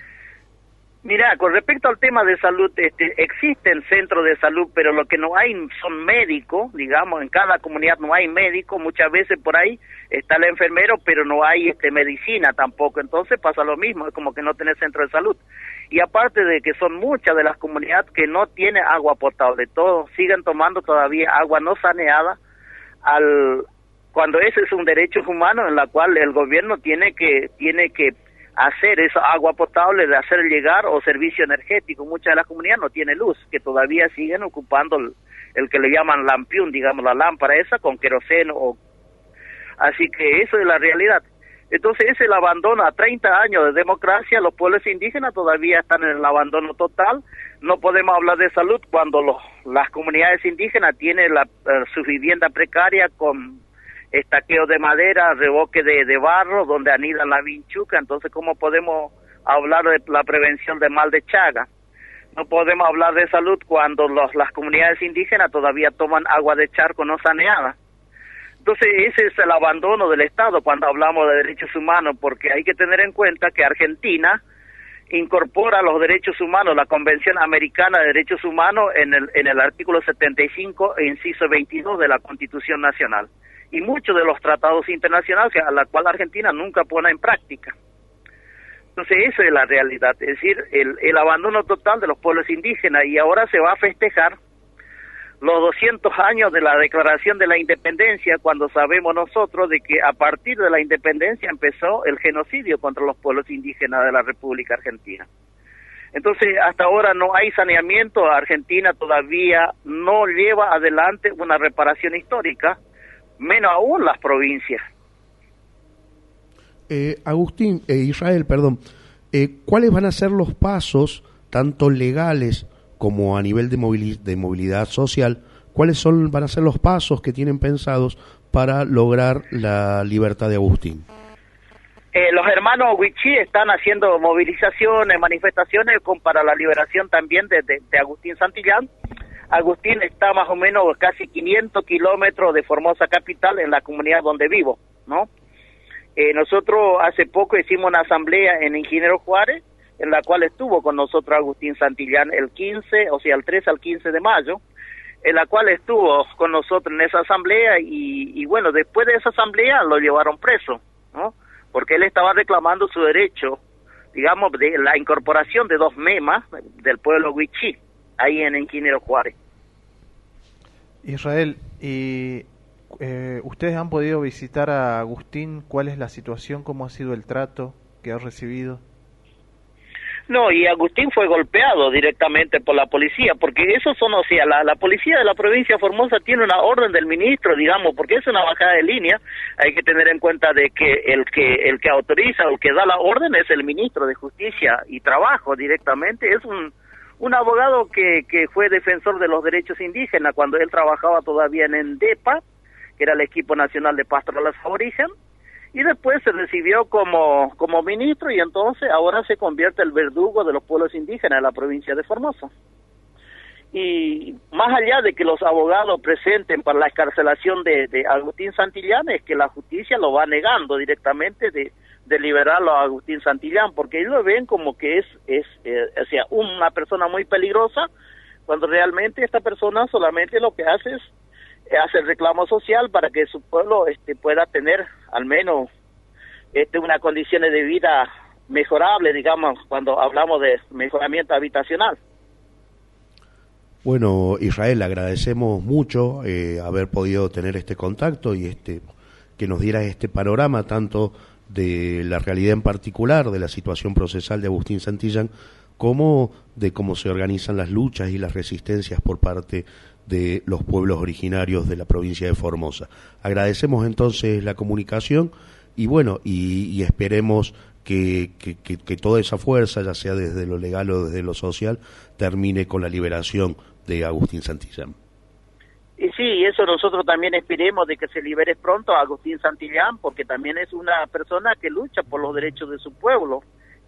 Mira, con respecto al tema de salud, este, existen centros de salud, pero lo que no hay son médicos, digamos, en cada comunidad no hay médico, muchas veces por ahí está el enfermero, pero no hay este, medicina tampoco, entonces pasa lo mismo, es como que no tenés centro de salud. Y aparte de que son muchas de las comunidades que no tienen agua potable, todos siguen tomando todavía agua no saneada, al cuando ese es un derecho humano en la cual el gobierno tiene que tiene que hacer esa agua potable, de hacer llegar o servicio energético. Muchas de las comunidades no tienen luz, que todavía siguen ocupando el, que le llaman lampión, digamos, la lámpara esa con queroseno. O... Así que eso es la realidad. Entonces es el abandono a 30 años de democracia, los pueblos indígenas todavía están en el abandono total. No podemos hablar de salud cuando los, las comunidades indígenas tienen la, eh, su vivienda precaria con estaqueo de madera, reboque de, barro, donde anidan la vinchuca. Entonces, ¿cómo podemos hablar de la prevención de mal de chaga? No podemos hablar de salud cuando los, las comunidades indígenas todavía toman agua de charco no saneada. Entonces, ese es el abandono del Estado cuando hablamos de derechos humanos, porque hay que tener en cuenta que Argentina incorpora los derechos humanos, la Convención Americana de Derechos Humanos, en el, en el artículo 75 e inciso 22 de la Constitución Nacional. Y muchos de los tratados internacionales a la cual Argentina nunca pone en práctica. Entonces, esa es la realidad, es decir, el, el abandono total de los pueblos indígenas y ahora se va a festejar los 200 años de la declaración de la independencia cuando sabemos nosotros de que a partir de la independencia empezó el genocidio contra los pueblos indígenas de la República Argentina. Entonces, hasta ahora no hay saneamiento, Argentina todavía no lleva adelante una reparación histórica, menos aún las provincias. Eh, Agustín, eh, Israel, perdón, eh, ¿cuáles van a ser los pasos, tanto legales como a nivel de, movili- de movilidad social? ¿Cuáles son, van a ser los pasos que tienen pensados para lograr la libertad de Agustín? Eh, los hermanos Huichí están haciendo movilizaciones, manifestaciones con, para la liberación también de, de- de Agustín Santillán. Agustín está más o menos casi 500 kilómetros de Formosa Capital en la comunidad donde vivo, ¿no? Eh, nosotros hace poco hicimos una asamblea en Ingeniero Juárez, en la cual estuvo con nosotros Agustín Santillán el 15, o sea, el 3 al 15 de mayo, en la cual estuvo con nosotros en esa asamblea y, y bueno, después de esa asamblea lo llevaron preso, ¿no? Porque él estaba reclamando su derecho, digamos, de la incorporación de dos memas del pueblo Huichí, ahí en Ingeniero Juárez. Israel, ¿y eh, ustedes han podido visitar a Agustín? ¿Cuál es la situación? ¿Cómo ha sido el trato que ha recibido? No, y Agustín fue golpeado directamente por la policía, porque eso son, o sea, la, la policía de la provincia de Formosa tiene una orden del ministro, digamos, porque es una bajada de línea, hay que tener en cuenta de que el que el que autoriza o el que da la orden es el ministro de Justicia y Trabajo directamente, es un un abogado que, que fue defensor de los derechos indígenas cuando él trabajaba todavía en ENDEPA, que era el equipo nacional de pastorales aborigen, y después se recibió como, como ministro y entonces ahora se convierte el verdugo de los pueblos indígenas de la provincia de Formosa. Y más allá de que los abogados presenten para la escarcelación de, de Agustín Santillán, es que la justicia lo va negando directamente de, de liberarlo a Agustín Santillán, porque ellos lo ven como que es, es eh, sea, una persona muy peligrosa, cuando realmente esta persona solamente lo que hace es hace el reclamo social para que su pueblo este, pueda tener al menos este, unas condiciones de vida mejorables, digamos, cuando hablamos de mejoramiento habitacional. Bueno, Israel, agradecemos mucho eh, haber podido tener este contacto y este que nos diera este panorama tanto de la realidad en particular, de la situación procesal de Agustín Santillán, como de cómo se organizan las luchas y las resistencias por parte de los pueblos originarios de la provincia de Formosa. Agradecemos entonces la comunicación y bueno, y, esperemos que, que, toda esa fuerza, ya sea desde lo legal o desde lo social, termine con la liberación de Agustín Santillán. Y sí, eso nosotros también esperemos de que se libere pronto a Agustín Santillán, porque también es una persona que lucha por los derechos de su pueblo.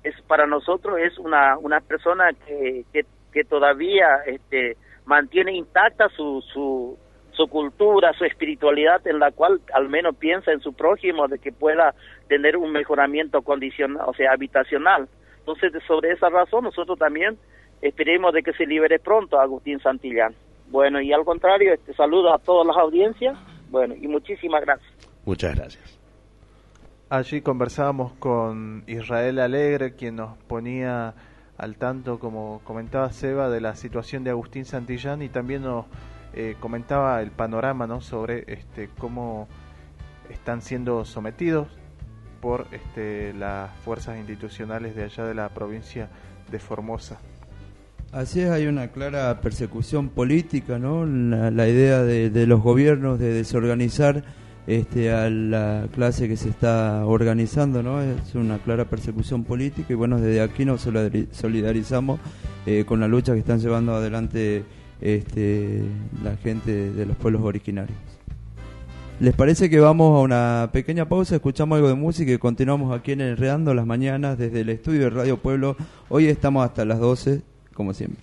Es para nosotros es una una persona que, que, que todavía este mantiene intacta su, su, su cultura, su espiritualidad, en la cual al menos piensa en su prójimo de que pueda tener un mejoramiento condicional, o sea, habitacional. Entonces, sobre esa razón, nosotros también esperemos de que se libere pronto a Agustín Santillán. Bueno, y al contrario, este saludo a todas las audiencias, bueno, y muchísimas gracias. Muchas gracias. Allí conversábamos con Israel Alegre, quien nos ponía al tanto, como comentaba Seba, de la situación de Agustín Santillán y también nos eh, comentaba el panorama ¿no? sobre este, cómo están siendo sometidos por este, las fuerzas institucionales de allá de la provincia de Formosa. Así es, hay una clara persecución política, ¿no? La, idea de, de, los gobiernos de desorganizar este, a la clase que se está organizando, ¿no? Es una clara persecución política y bueno, desde aquí nos solidarizamos eh, con la lucha que están llevando adelante este, la gente de los pueblos originarios. ¿Les parece que vamos a una pequeña pausa, escuchamos algo de música y continuamos aquí en Enredando las Mañanas desde el estudio de Radio Pueblo? Hoy estamos hasta las 12, como siempre.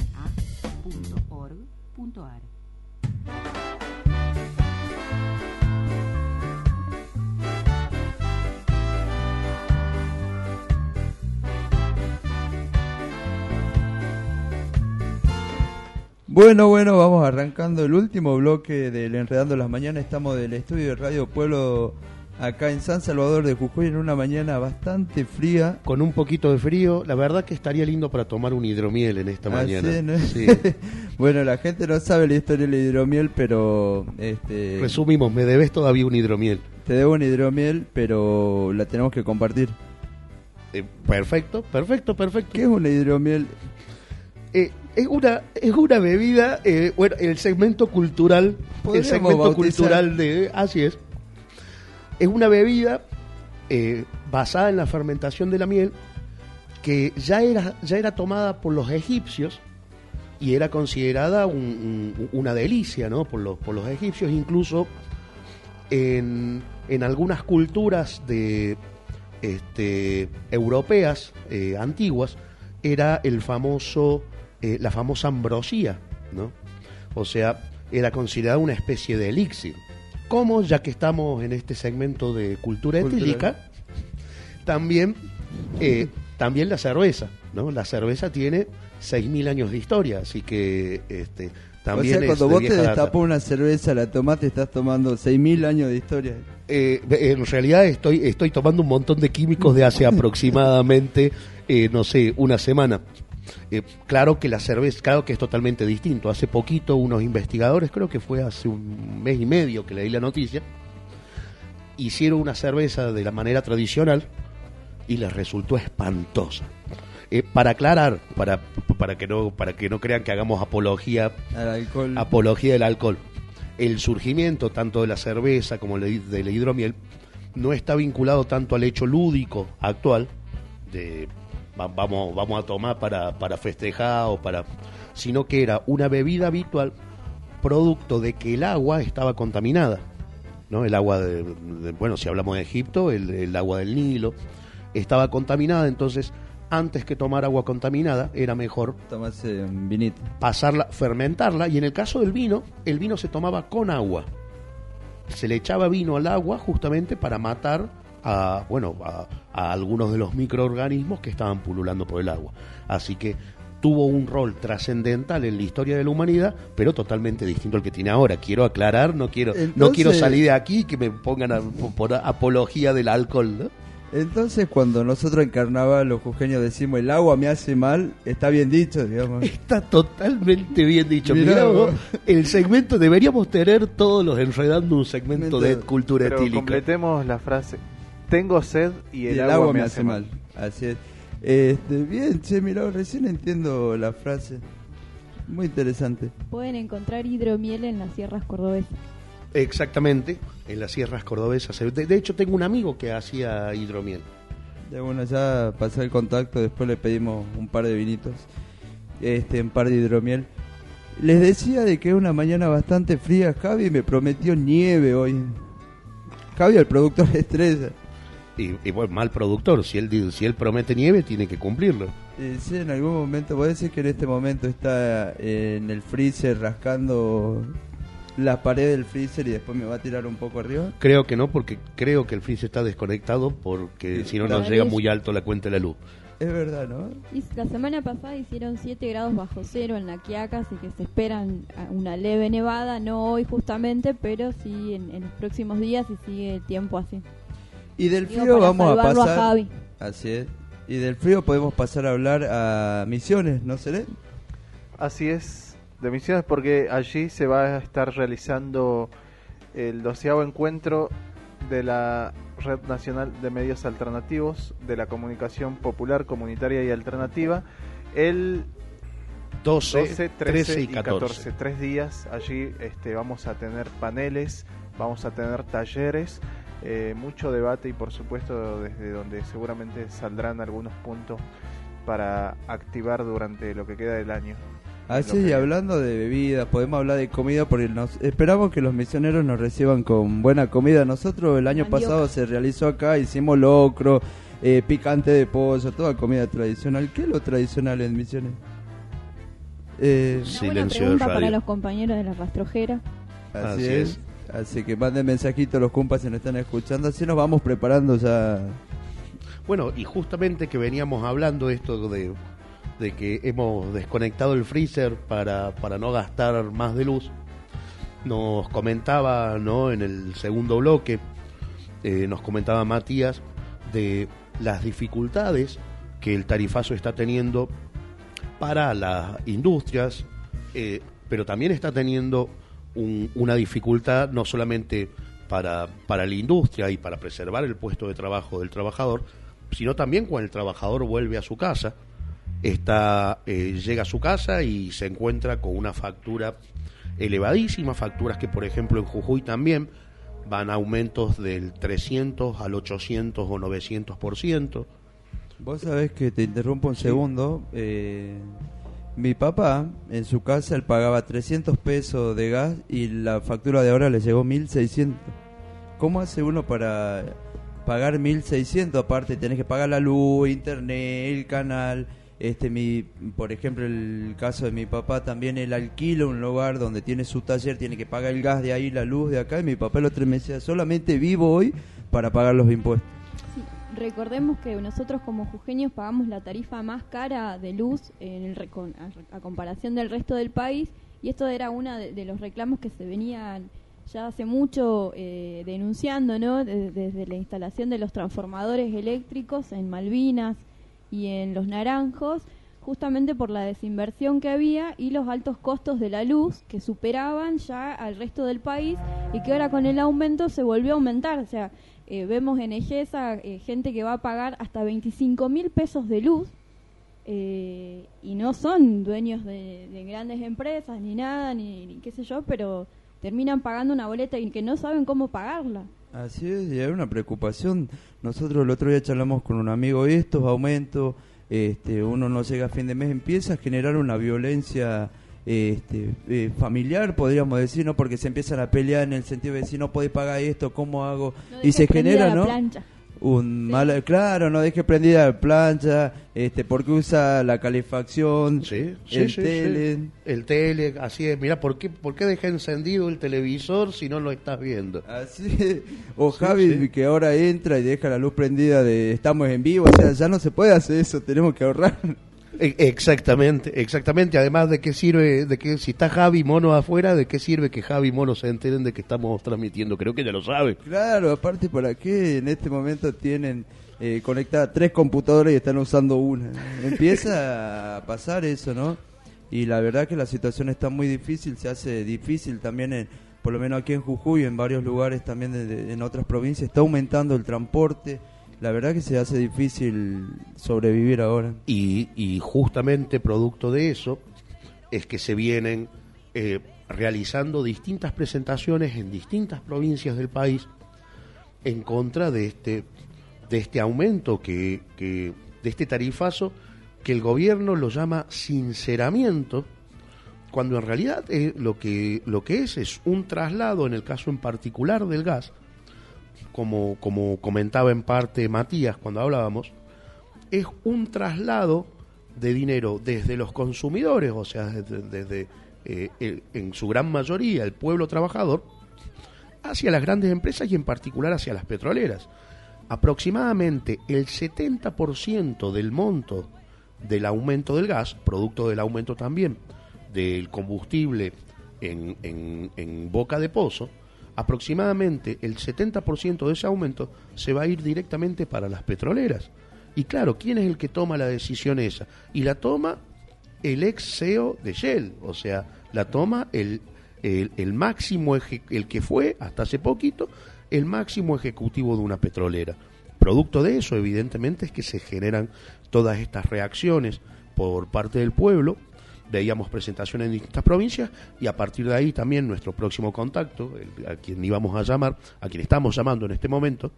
Bueno, bueno, vamos arrancando el último bloque del Enredando las Mañanas. Estamos del estudio de Radio Pueblo acá en San Salvador de Jujuy en una mañana bastante fría. Con un poquito de frío, la verdad que estaría lindo para tomar un hidromiel en esta Ah, mañana. sí, ¿no? Sí. bueno, la gente no sabe la historia del hidromiel, pero... Este, Resumimos, me debes todavía un hidromiel. Te debo un hidromiel, pero la tenemos que compartir. Eh, perfecto, perfecto, perfecto. ¿Qué es un hidromiel? Eh, es una es una bebida, eh, bueno, el segmento cultural, el segmento bautizar. cultural de, así es, es una bebida eh, basada en la fermentación de la miel que ya era ya era tomada por los egipcios y era considerada un- un- una delicia, ¿no? Por los por los egipcios, incluso en, en algunas culturas de este, europeas eh, antiguas era el famoso eh, la famosa ambrosía, ¿no? O sea, era considerada una especie de elixir. Como ya que estamos en este segmento de cultura etílica, también eh, también la cerveza, ¿no? La cerveza tiene 6.000 años de historia, así que este, también o sea, cuando vos te destapas una cerveza, la tomás, te estás tomando 6.000 años de historia. Eh, en realidad estoy, estoy tomando un montón de químicos de hace aproximadamente, eh, no sé, una semana. Eh, claro que la cerveza, claro que es totalmente distinto. Hace poquito unos investigadores, creo que fue hace un mes y medio que leí la noticia, hicieron una cerveza de la manera tradicional y les resultó espantosa. Eh, para aclarar, para, para, que no, para que no crean que hagamos apología, alcohol. apología del alcohol. El surgimiento tanto de la cerveza como de la hidromiel no está vinculado tanto al hecho lúdico actual de vamos, vamos a tomar para, para festejar o para sino que era una bebida habitual producto de que el agua estaba contaminada. ¿no? El agua de, de- bueno, si hablamos de Egipto, el, el agua del Nilo estaba contaminada, entonces antes que tomar agua contaminada era mejor Tomarse un vinito. pasarla, fermentarla y en el caso del vino, el vino se tomaba con agua. Se le echaba vino al agua justamente para matar a, bueno, a, a algunos de los microorganismos que estaban pululando por el agua. Así que tuvo un rol trascendental en la historia de la humanidad, pero totalmente distinto al que tiene ahora. Quiero aclarar, no quiero, no quiero salir de aquí y que me pongan a- por apología del alcohol. ¿no? Entonces, cuando nosotros en carnaval los jujeños decimos el agua me hace mal, está bien dicho, digamos. Está totalmente bien dicho. Mirá Mirá vos. vos, el segmento, deberíamos tener todos los enredando un segmento de cultura Pero etílica. completemos la frase. Tengo sed y Y el, el, agua, me hace mal. Así es. Este, bien, che, mirá, recién entiendo la frase. Muy interesante. Pueden encontrar hidromiel en las sierras cordobesas. Exactamente, en las sierras cordobesas. De, de hecho, tengo un amigo que hacía hidromiel. Ya bueno, ya pasé el contacto, después le pedimos un par de vinitos, este, un par de hidromiel. Les decía de que es una mañana bastante fría, Javi me prometió nieve hoy. Javi, el productor estrella. Y, y bueno, mal productor, si él, si él promete nieve, tiene que cumplirlo. Eh, sí, en algún momento, puede decir que en este momento está en el freezer rascando la pared del freezer y después me va a tirar un poco arriba. Creo que no, porque creo que el freezer está desconectado, porque si no nos llega muy alto la cuenta de la luz. Es verdad, ¿no? Y la semana pasada hicieron 7 grados bajo cero en la Quiaca, así que se esperan a una leve nevada, no hoy justamente, pero sí en, en los próximos días y sigue el tiempo así. Y del Digo, frío vamos a salvarlo a pasar. Javi. Así es. Y del frío podemos pasar a hablar a Misiones, ¿no seré? Así es, de Misiones, porque allí se va a estar realizando el doceavo encuentro de la Red Nacional de Medios Alternativos de la Comunicación Popular, Comunitaria y Alternativa. El 12, 13 y 14. Tres días allí este, vamos a tener paneles, vamos a tener talleres, eh, mucho debate y por supuesto desde donde seguramente saldrán algunos puntos para activar durante lo que queda del año. Así, y hablando de bebidas, podemos hablar de comida porque nos esperamos que los misioneros nos reciban con buena comida. Nosotros el año Mandioca. pasado se realizó acá, hicimos locro, eh, picante de pollo, toda comida tradicional. ¿Qué es lo tradicional en Misiones? Eh, Una buena pregunta para los compañeros de la rastrojera. Así, Así es. es. Así que manden mensajitos los compas si nos están escuchando. Así nos vamos preparando ya. Bueno, y justamente que veníamos hablando esto de, de que hemos desconectado el freezer para, para no gastar más de luz, nos comentaba ¿no? en el segundo bloque, eh, nos comentaba Matías de las dificultades que el tarifazo está teniendo para las industrias, eh, pero también está teniendo un- una dificultad no solamente para, para la industria y para preservar el puesto de trabajo del trabajador, sino también cuando el trabajador vuelve a su casa, está, eh, llega a su casa y se encuentra con una factura elevadísima, facturas que por ejemplo en Jujuy también van a aumentos del 300 al 800 o 900%. Vos sabés que te interrumpo un segundo. eh, mi papá, en su casa, él pagaba 300 pesos de gas y la factura de ahora le llegó 1600. ¿Cómo hace uno para pagar 1600? Aparte, tenés que pagar la luz, internet, el canal. Este, mi, por ejemplo, el caso de mi papá también, él alquila un lugar donde tiene su taller, tiene que pagar el gas de ahí, la luz de acá. Y mi papá el otro me decía, solamente vivo hoy para pagar los impuestos. Recordemos que nosotros como jujeños pagamos la tarifa más cara de luz en el recon- a, comparación del resto del país y esto era uno de, de los reclamos que se venían ya hace mucho eh, denunciando, ¿no? De- desde la instalación de los transformadores eléctricos en Malvinas y en Los Naranjos, justamente por la desinversión que había y los altos costos de la luz que superaban ya al resto del país y que ahora con el aumento se volvió a aumentar. O sea, eh, vemos en Egesa eh, gente que va a pagar hasta 25 mil pesos de luz eh, y no son dueños de, de grandes empresas ni nada, ni, ni qué sé yo, pero terminan pagando una boleta y que no saben cómo pagarla. Así es, y hay una preocupación. Nosotros el otro día charlamos con un amigo estos aumentos, este, uno no llega a fin de mes, empieza a generar una violencia este, eh, familiar, podríamos decir, ¿no? Porque se empiezan a pelear en el sentido de si no podés pagar esto, ¿cómo hago? No y se genera, ¿no? plancha. Un mal, claro, no deje prendida la plancha, este, porque usa la calefacción, Sí, el sí, tele. sí. El tele, así es. Mira, ¿por qué, ¿por qué deja encendido el televisor si no lo estás viendo? Así es. O Sí, Javi sí. que ahora entra y deja la luz prendida de estamos en vivo, o sea, ya no se puede hacer eso, tenemos que ahorrar. E- Exactamente, exactamente. Además de qué sirve, de que si está Javi Mono afuera, de qué sirve que Javi Mono se enteren de que estamos transmitiendo. Creo que ya lo sabe. Claro, aparte para qué en este momento tienen eh, conectadas tres computadoras y están usando una. Empieza a pasar eso, ¿no? Y la verdad que la situación está muy difícil, se hace difícil también, en, por lo menos aquí en Jujuy, en varios lugares también de- de- en otras provincias, está aumentando el transporte. La verdad que se hace difícil sobrevivir ahora. Y, y justamente producto de eso es que se vienen eh, realizando distintas presentaciones en distintas provincias del país en contra de este de este aumento que, que de este tarifazo que el gobierno lo llama sinceramiento cuando en realidad eh, lo que lo que es es un traslado en el caso en particular del gas como como comentaba en parte Matías cuando hablábamos es un traslado de dinero desde los consumidores, o sea, desde, eh, el- en su gran mayoría el pueblo trabajador, hacia las grandes empresas y en particular hacia las petroleras. Aproximadamente el 70% del monto del aumento del gas, producto del aumento también del combustible en- en boca de pozo, aproximadamente el 70% de ese aumento se va a ir directamente para las petroleras. Y claro, ¿quién es el que toma la decisión esa? Y la toma el ex CEO de Shell, o sea, la toma el, el, máximo, eje- el que fue hasta hace poquito, el máximo ejecutivo de una petrolera. Producto de eso, evidentemente, es que se generan todas estas reacciones por parte del pueblo, veíamos presentaciones en distintas provincias y a partir de ahí también nuestro próximo contacto, a quien íbamos a llamar, a quien estamos llamando en este momento,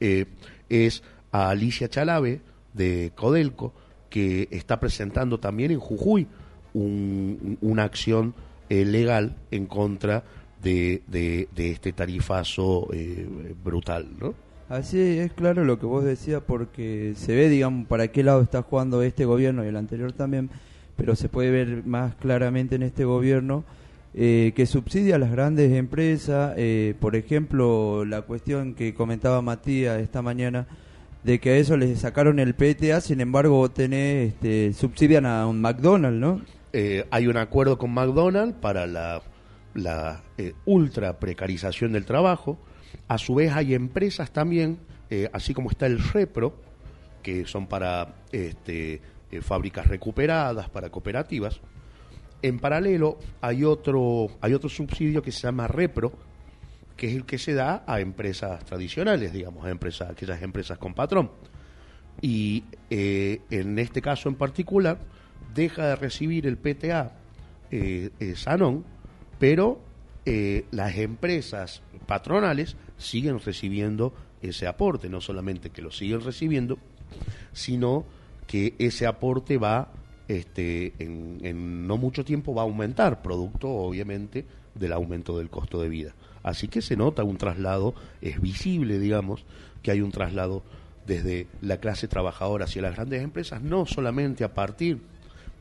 eh, es a Alicia Chalave de Codelco, que está presentando también en Jujuy un- una acción eh, legal en contra de, de- de este tarifazo eh, brutal, ¿no? Así es claro lo que vos decías porque se ve, digamos, para qué lado está jugando este gobierno y el anterior también, pero se puede ver más claramente en este gobierno eh, que subsidia a las grandes empresas, eh, por ejemplo, la cuestión que comentaba Matías esta mañana de que a eso les sacaron el PTA, sin embargo tenés, este, subsidian a un McDonald's, ¿no? Eh, hay un acuerdo con McDonald's para la, la ultra precarización del trabajo. A su vez hay empresas también, así como está el Repro, que son para este, eh, fábricas recuperadas, para cooperativas. En paralelo hay otro, hay otro subsidio que se llama Repro, que es el que se da a empresas tradicionales, digamos, a empresas, aquellas empresas con patrón. Y eh, en este caso en particular, deja de recibir el PTA eh, Sanón, pero las empresas patronales siguen recibiendo ese aporte, no solamente que lo siguen recibiendo, sino que ese aporte va, este, en, en no mucho tiempo va a aumentar, producto obviamente del aumento del costo de vida. Así que se nota un traslado, es visible, digamos, que hay un traslado desde la clase trabajadora hacia las grandes empresas, no solamente a partir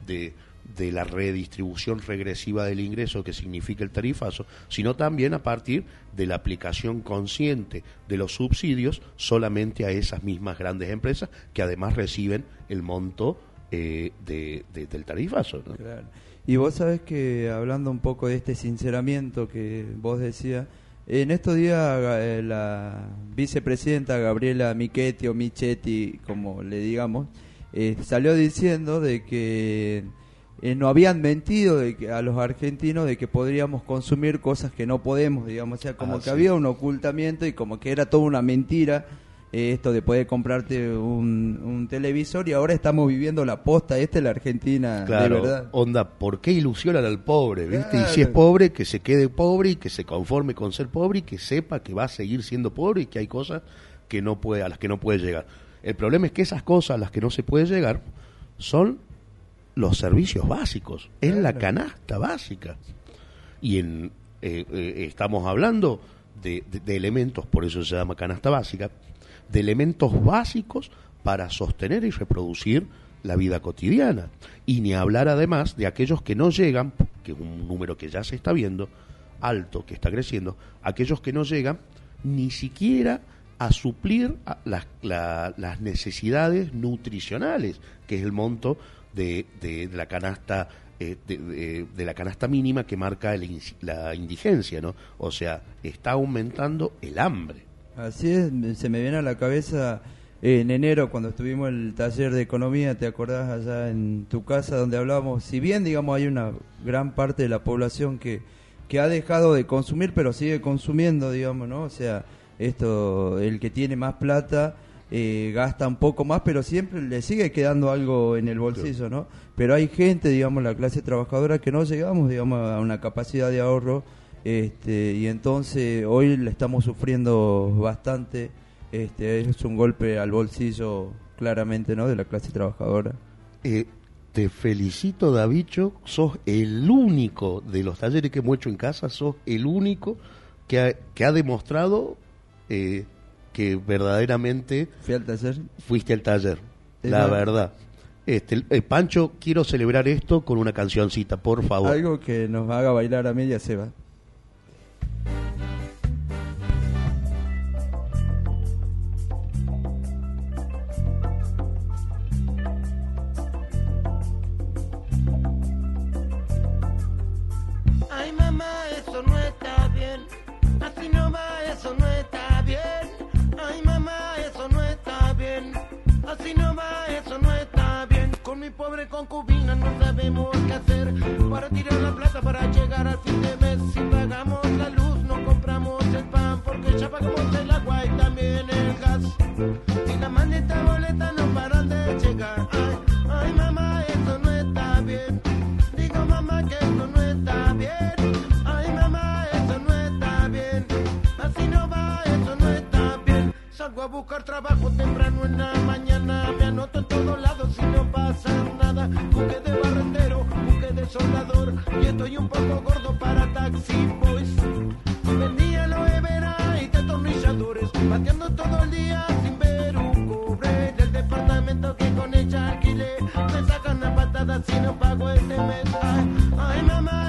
de, de la redistribución regresiva del ingreso que significa el tarifazo, sino también a partir de la aplicación consciente de los subsidios solamente a esas mismas grandes empresas que además reciben el monto eh, de- de- del tarifazo. Y vos sabés que hablando un poco de este sinceramiento que vos decías, en estos días eh, la vicepresidenta Gabriela Michetti o Michetti, como le digamos, eh, salió diciendo de que eh, no habían mentido de que, a los argentinos de que podríamos consumir cosas que no podemos, digamos, o sea, como Ah, que sí. había un ocultamiento y como que era toda una mentira eh, esto de poder comprarte un, un televisor y ahora estamos viviendo la posta, esta es la Argentina de Claro, verdad. onda, ¿por qué ilusionan al pobre? ¿viste? Y si es pobre, que se quede pobre y que se conforme con ser pobre y que sepa que va a seguir siendo pobre y que hay cosas que no puede, a las que no puede llegar. El problema es que esas cosas a las que no se puede llegar son los servicios básicos, es la canasta básica. Y en, eh, eh, estamos hablando de, de- de elementos, por eso se llama canasta básica, de elementos básicos para sostener y reproducir la vida cotidiana. Y ni hablar además de aquellos que no llegan, que es un número que ya se está viendo, alto, que está creciendo, aquellos que no llegan ni siquiera a suplir a las, la- las necesidades nutricionales, que es el monto de, de- la canasta eh, de, la canasta mínima que marca el la indigencia, ¿no? O sea, está aumentando el hambre. Así es, se me viene a la cabeza eh, en enero cuando estuvimos en el taller de economía, ¿te acordás allá en tu casa donde hablábamos? Si bien, digamos, hay una gran parte de la población que, que ha dejado de consumir, pero sigue consumiendo, digamos, ¿no? O sea, esto, el que tiene más plata eh, gasta un poco más, pero siempre le sigue quedando algo en el bolsillo, ¿no? Pero hay gente, digamos, la clase trabajadora que no llegamos, digamos, a una capacidad de ahorro este, y entonces hoy le estamos sufriendo bastante este es un golpe al bolsillo claramente no de la clase trabajadora. Eh, te felicito, Davicho, sos el único de los talleres que hemos hecho en casa, sos el único que ha, que ha demostrado eh, que verdaderamente Fui al taller. fuiste al taller, Es la verdad. Este, eh, Pancho, quiero celebrar esto con una cancioncita, por favor. algo que nos haga bailar a media se va Ay mamá, eso no está mi pobre concubina no sabemos qué hacer. Para tirar la plata para llegar al fin de mes. Si pagamos la luz, no compramos el pan. Porque ya pagamos el agua y también el gas. Buscar trabajo temprano en la mañana. Me anoto en todos lados y no pasa nada. Busqué de barrendero, busqué de soldador. Y estoy un poco gordo para taxi boys. Vendía aloe vera y destornilladores. Pateando todo el día sin ver un cobre. Del departamento que con ella alquilé. Me sacan la patada si no pago este mes. Ay mamá,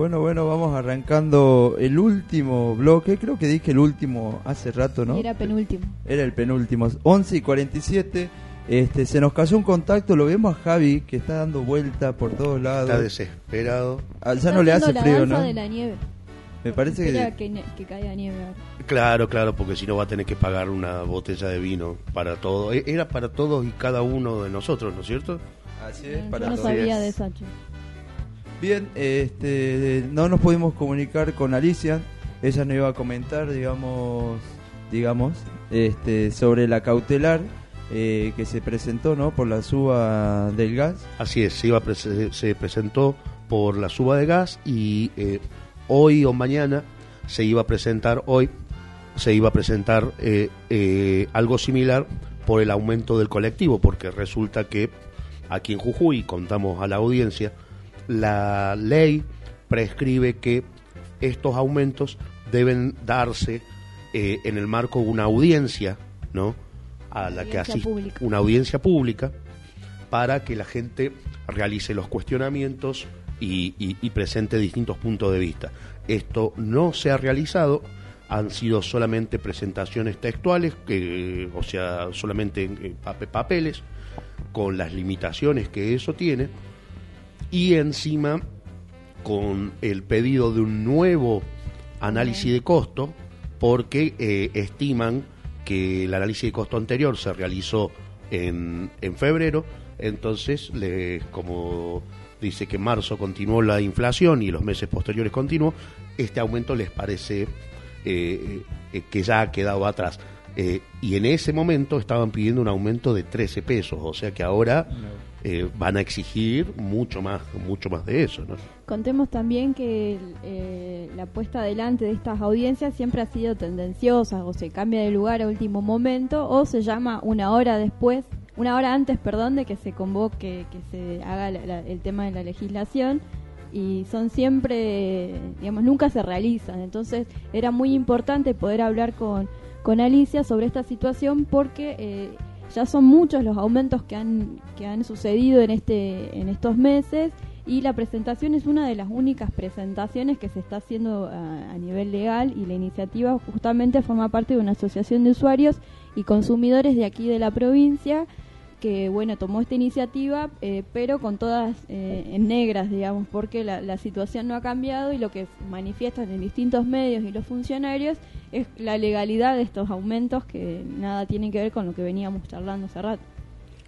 Bueno, bueno, vamos arrancando el último bloque. Creo que dije el último hace rato, ¿no? Era penúltimo. Era el penúltimo. 11 y 47. Este, se nos cayó un contacto. Lo vemos a Javi que está dando vuelta por todos lados. Está desesperado. Ah, ya no le hace la frío, danza ¿no? de la nieve. Me parece Espera que. que, caiga nieve. Claro, claro, porque si no va a tener que pagar una botella de vino para todo. E- Era para todos y cada uno de nosotros, ¿no es cierto? Así Eh, Yo no sabía de Sacho. Bien, este, no nos pudimos comunicar con Alicia. Ella nos iba a comentar, digamos, digamos, este, sobre la cautelar eh, que se presentó, ¿no? Por la suba del gas. Así es, se, iba se presentó por la suba de gas y eh, hoy o mañana se iba a presentar, hoy se iba a presentar eh, eh, algo similar por el aumento del colectivo, porque resulta que aquí en Jujuy, contamos a la audiencia, la ley prescribe que estos aumentos deben darse eh, en el marco de una audiencia, ¿no? A la que asiste pública. una audiencia pública para que la gente realice los cuestionamientos y, y- y presente distintos puntos de vista. Esto no se ha realizado, han sido solamente presentaciones textuales, que, o sea, solamente en, en pape- papeles, con las limitaciones que eso tiene, y encima con el pedido de un nuevo análisis de costo porque eh, estiman que el análisis de costo anterior se realizó en, en febrero, entonces, le, como dice que en marzo continuó la inflación y los meses posteriores continuó, este aumento les parece eh, eh, que ya ha quedado atrás. Eh, y en ese momento estaban pidiendo un aumento de 13 pesos, o sea que ahora eh, van a exigir mucho más, mucho más de eso. ¿no? Contemos también que eh, la puesta adelante de estas audiencias siempre ha sido tendenciosa, o se cambia de lugar a último momento, o se llama una hora después, una hora antes, perdón, de que se convoque, que se haga la- la- el tema de la legislación, y son siempre, digamos, nunca se realizan. Entonces era muy importante poder hablar con, con Alicia sobre esta situación porque eh, ya son muchos los aumentos que han, que han sucedido en, este, en estos meses y la presentación es una de las únicas presentaciones que se está haciendo a, a nivel legal y la iniciativa justamente forma parte de una asociación de usuarios y consumidores de aquí de la provincia que bueno tomó esta iniciativa eh, pero con todas eh, en negras digamos porque la, situación no ha cambiado y lo que manifiestan en distintos medios y los funcionarios es la legalidad de estos aumentos que nada tienen que ver con lo que veníamos charlando hace rato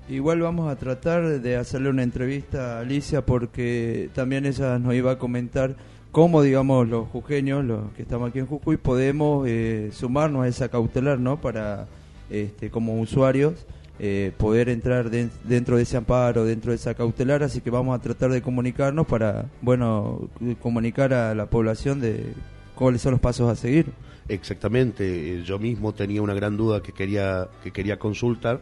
Igual vamos a tratar de hacerle una entrevista a Alicia porque también ella nos iba a comentar cómo, digamos, los jujeños, los que estamos aquí en Jujuy, podemos eh, sumarnos a esa cautelar, ¿no? Para, este, como usuarios, eh, poder entrar den- dentro de ese amparo, dentro de esa cautelar. Así que vamos a tratar de comunicarnos para, bueno, comunicar a la población de cuáles son los pasos a seguir. Exactamente, yo mismo tenía una gran duda que quería, que quería consultar,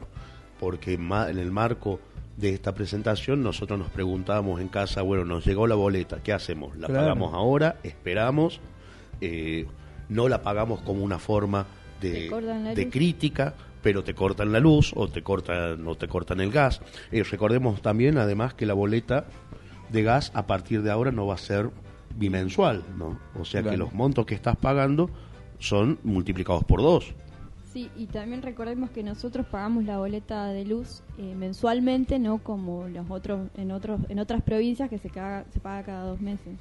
porque en el marco de esta presentación nosotros nos preguntábamos en casa, bueno, nos llegó la boleta, ¿qué hacemos? ¿La Claro. pagamos ahora? ¿Esperamos? Eh, no la pagamos como una forma de, crítica, pero te cortan la luz o te cortan, o te cortan el gas. Eh, recordemos también, además, que la boleta de gas a partir de ahora no va a ser bimensual, ¿no? O sea que los montos que estás pagando son multiplicados por dos. Sí, y también recordemos que nosotros pagamos la boleta de luz eh, mensualmente, no como los otros en otros en otras provincias que se, caga- se paga cada dos meses.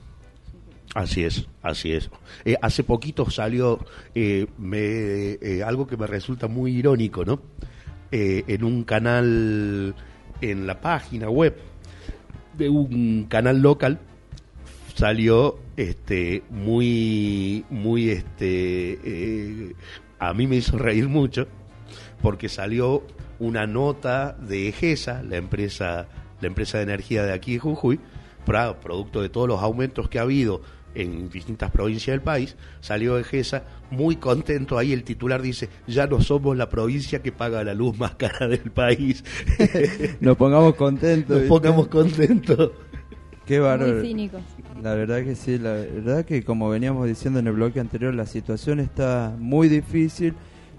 Así es, así es. Eh, hace poquito salió eh, me, eh, algo que me resulta muy irónico, ¿no? Eh, en un canal, en la página web de un canal local, salió este muy, muy, este, a mí me hizo reír mucho, porque salió una nota de EGESA, la empresa, la empresa de energía de aquí de Jujuy, producto de todos los aumentos que ha habido en distintas provincias del país, salió EGESA muy contento, ahí el titular dice, ya no somos la provincia que paga la luz más cara del país. Nos pongamos contentos. Nos pongamos contentos. Qué bárbaro. Muy. La verdad que sí, la verdad que como veníamos diciendo en el bloque anterior, la situación está muy difícil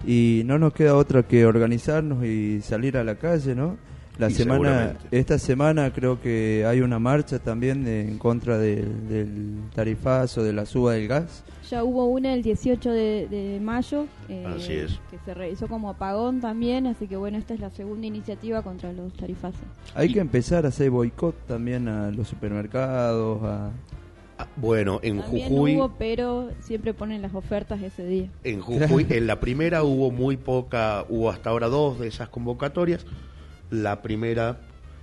y no nos queda otra que organizarnos y salir a la calle, ¿no? La Y semana, esta semana creo que hay una marcha también de- en contra del, del tarifazo, de la suba del gas. Ya hubo una el 18 de, de mayo eh, Así es. que se realizó como apagón también, así que bueno, esta es la segunda iniciativa contra los tarifazos. Hay que empezar a hacer boicot también a los supermercados, a... Bueno, en También Jujuy... hubo, pero siempre ponen las ofertas ese día. En Jujuy, en la primera hubo muy poca, hubo hasta ahora dos de esas convocatorias. La primera,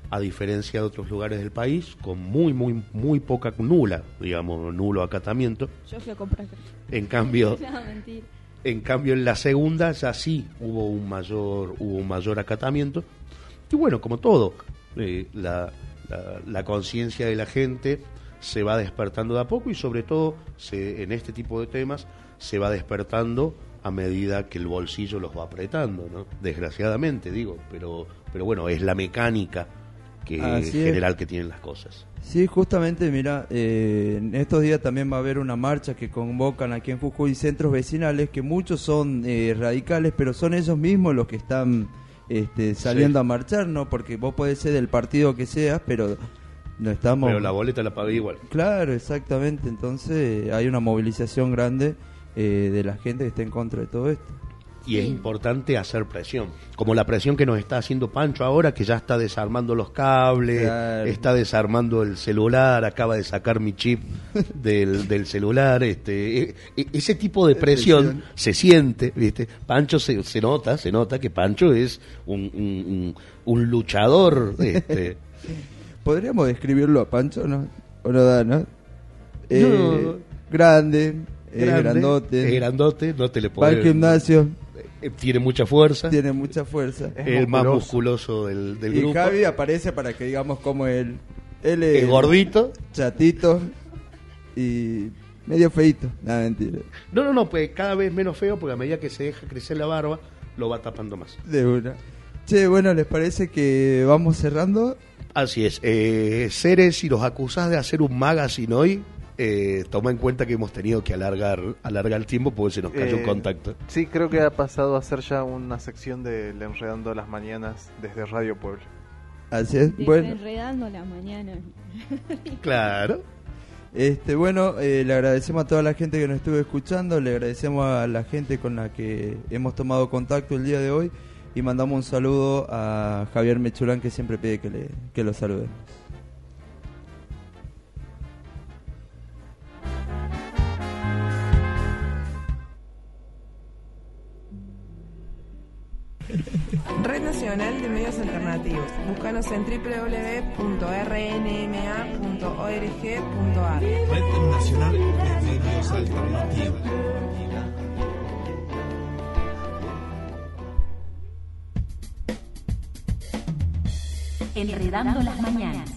a diferencia de otros lugares del país, con muy, muy, muy poca, nula, digamos, nulo acatamiento. Yo fui a comprar. En cambio, No, en cambio en la segunda ya sí hubo un mayor, hubo un mayor acatamiento. Y bueno, como todo, eh, la, la- la conciencia de la gente se va despertando de a poco y sobre todo se, en este tipo de temas se va despertando a medida que el bolsillo los va apretando, ¿no? Desgraciadamente digo, pero, pero bueno, es la mecánica que Así es. general que tienen las cosas. Sí, justamente, mira, eh, en estos días también va a haber una marcha que convocan aquí en Jujuy centros vecinales, que muchos son eh, radicales, pero son ellos mismos los que están este, saliendo Sí. a marchar, ¿no? Porque vos podés ser del partido que seas, pero no estamos... Pero la boleta la pagué igual. Claro, exactamente, entonces hay una movilización grande eh, de la gente que está en contra de todo esto. Y es importante hacer presión, como la presión que nos está haciendo Pancho ahora, que ya está desarmando los cables, Claro. está desarmando el celular, acaba de sacar mi chip del, del celular, este, e- e- ese tipo de presión Presión. se siente, ¿viste? Pancho se, se nota, se nota que Pancho es un, un- un- un luchador, este, ¿Podríamos describirlo a Pancho no? ¿O no da, no? Eh, No. grande, es grande, grandote, es grandote, no te le va al gimnasio, eh, tiene mucha fuerza, tiene mucha fuerza. es el más musculoso del, del y grupo. Javi aparece para que digamos como él. Él es Es gordito. chatito y medio feito. Nada, mentira. No, no, no, pues cada vez menos feo porque a medida que se deja crecer la barba, lo va tapando más. De una. Che, bueno, ¿les parece que vamos cerrando? Así es. Eh, Ceres, si los acusás de hacer un magazine hoy, eh, toma en cuenta que hemos tenido que alargar, alargar el tiempo porque se nos cayó Eh, un contacto. Sí, creo que ha pasado a ser ya una sección del Enredando las Mañanas desde Radio Pueblo. Así es. Bueno, Desenredando la mañana. Claro. este, bueno eh, le agradecemos a toda la gente que nos estuvo escuchando, le agradecemos a la gente con la que hemos tomado contacto el día de hoy y mandamos un saludo a Javier Mechulán que siempre pide que, le, que lo saludemos. Red Nacional de Medios Alternativos. Búscanos en www.rnma.org.ar. Red Nacional de Medios Alternativos. Enredando las mañanas.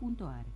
www.rnma.org.ar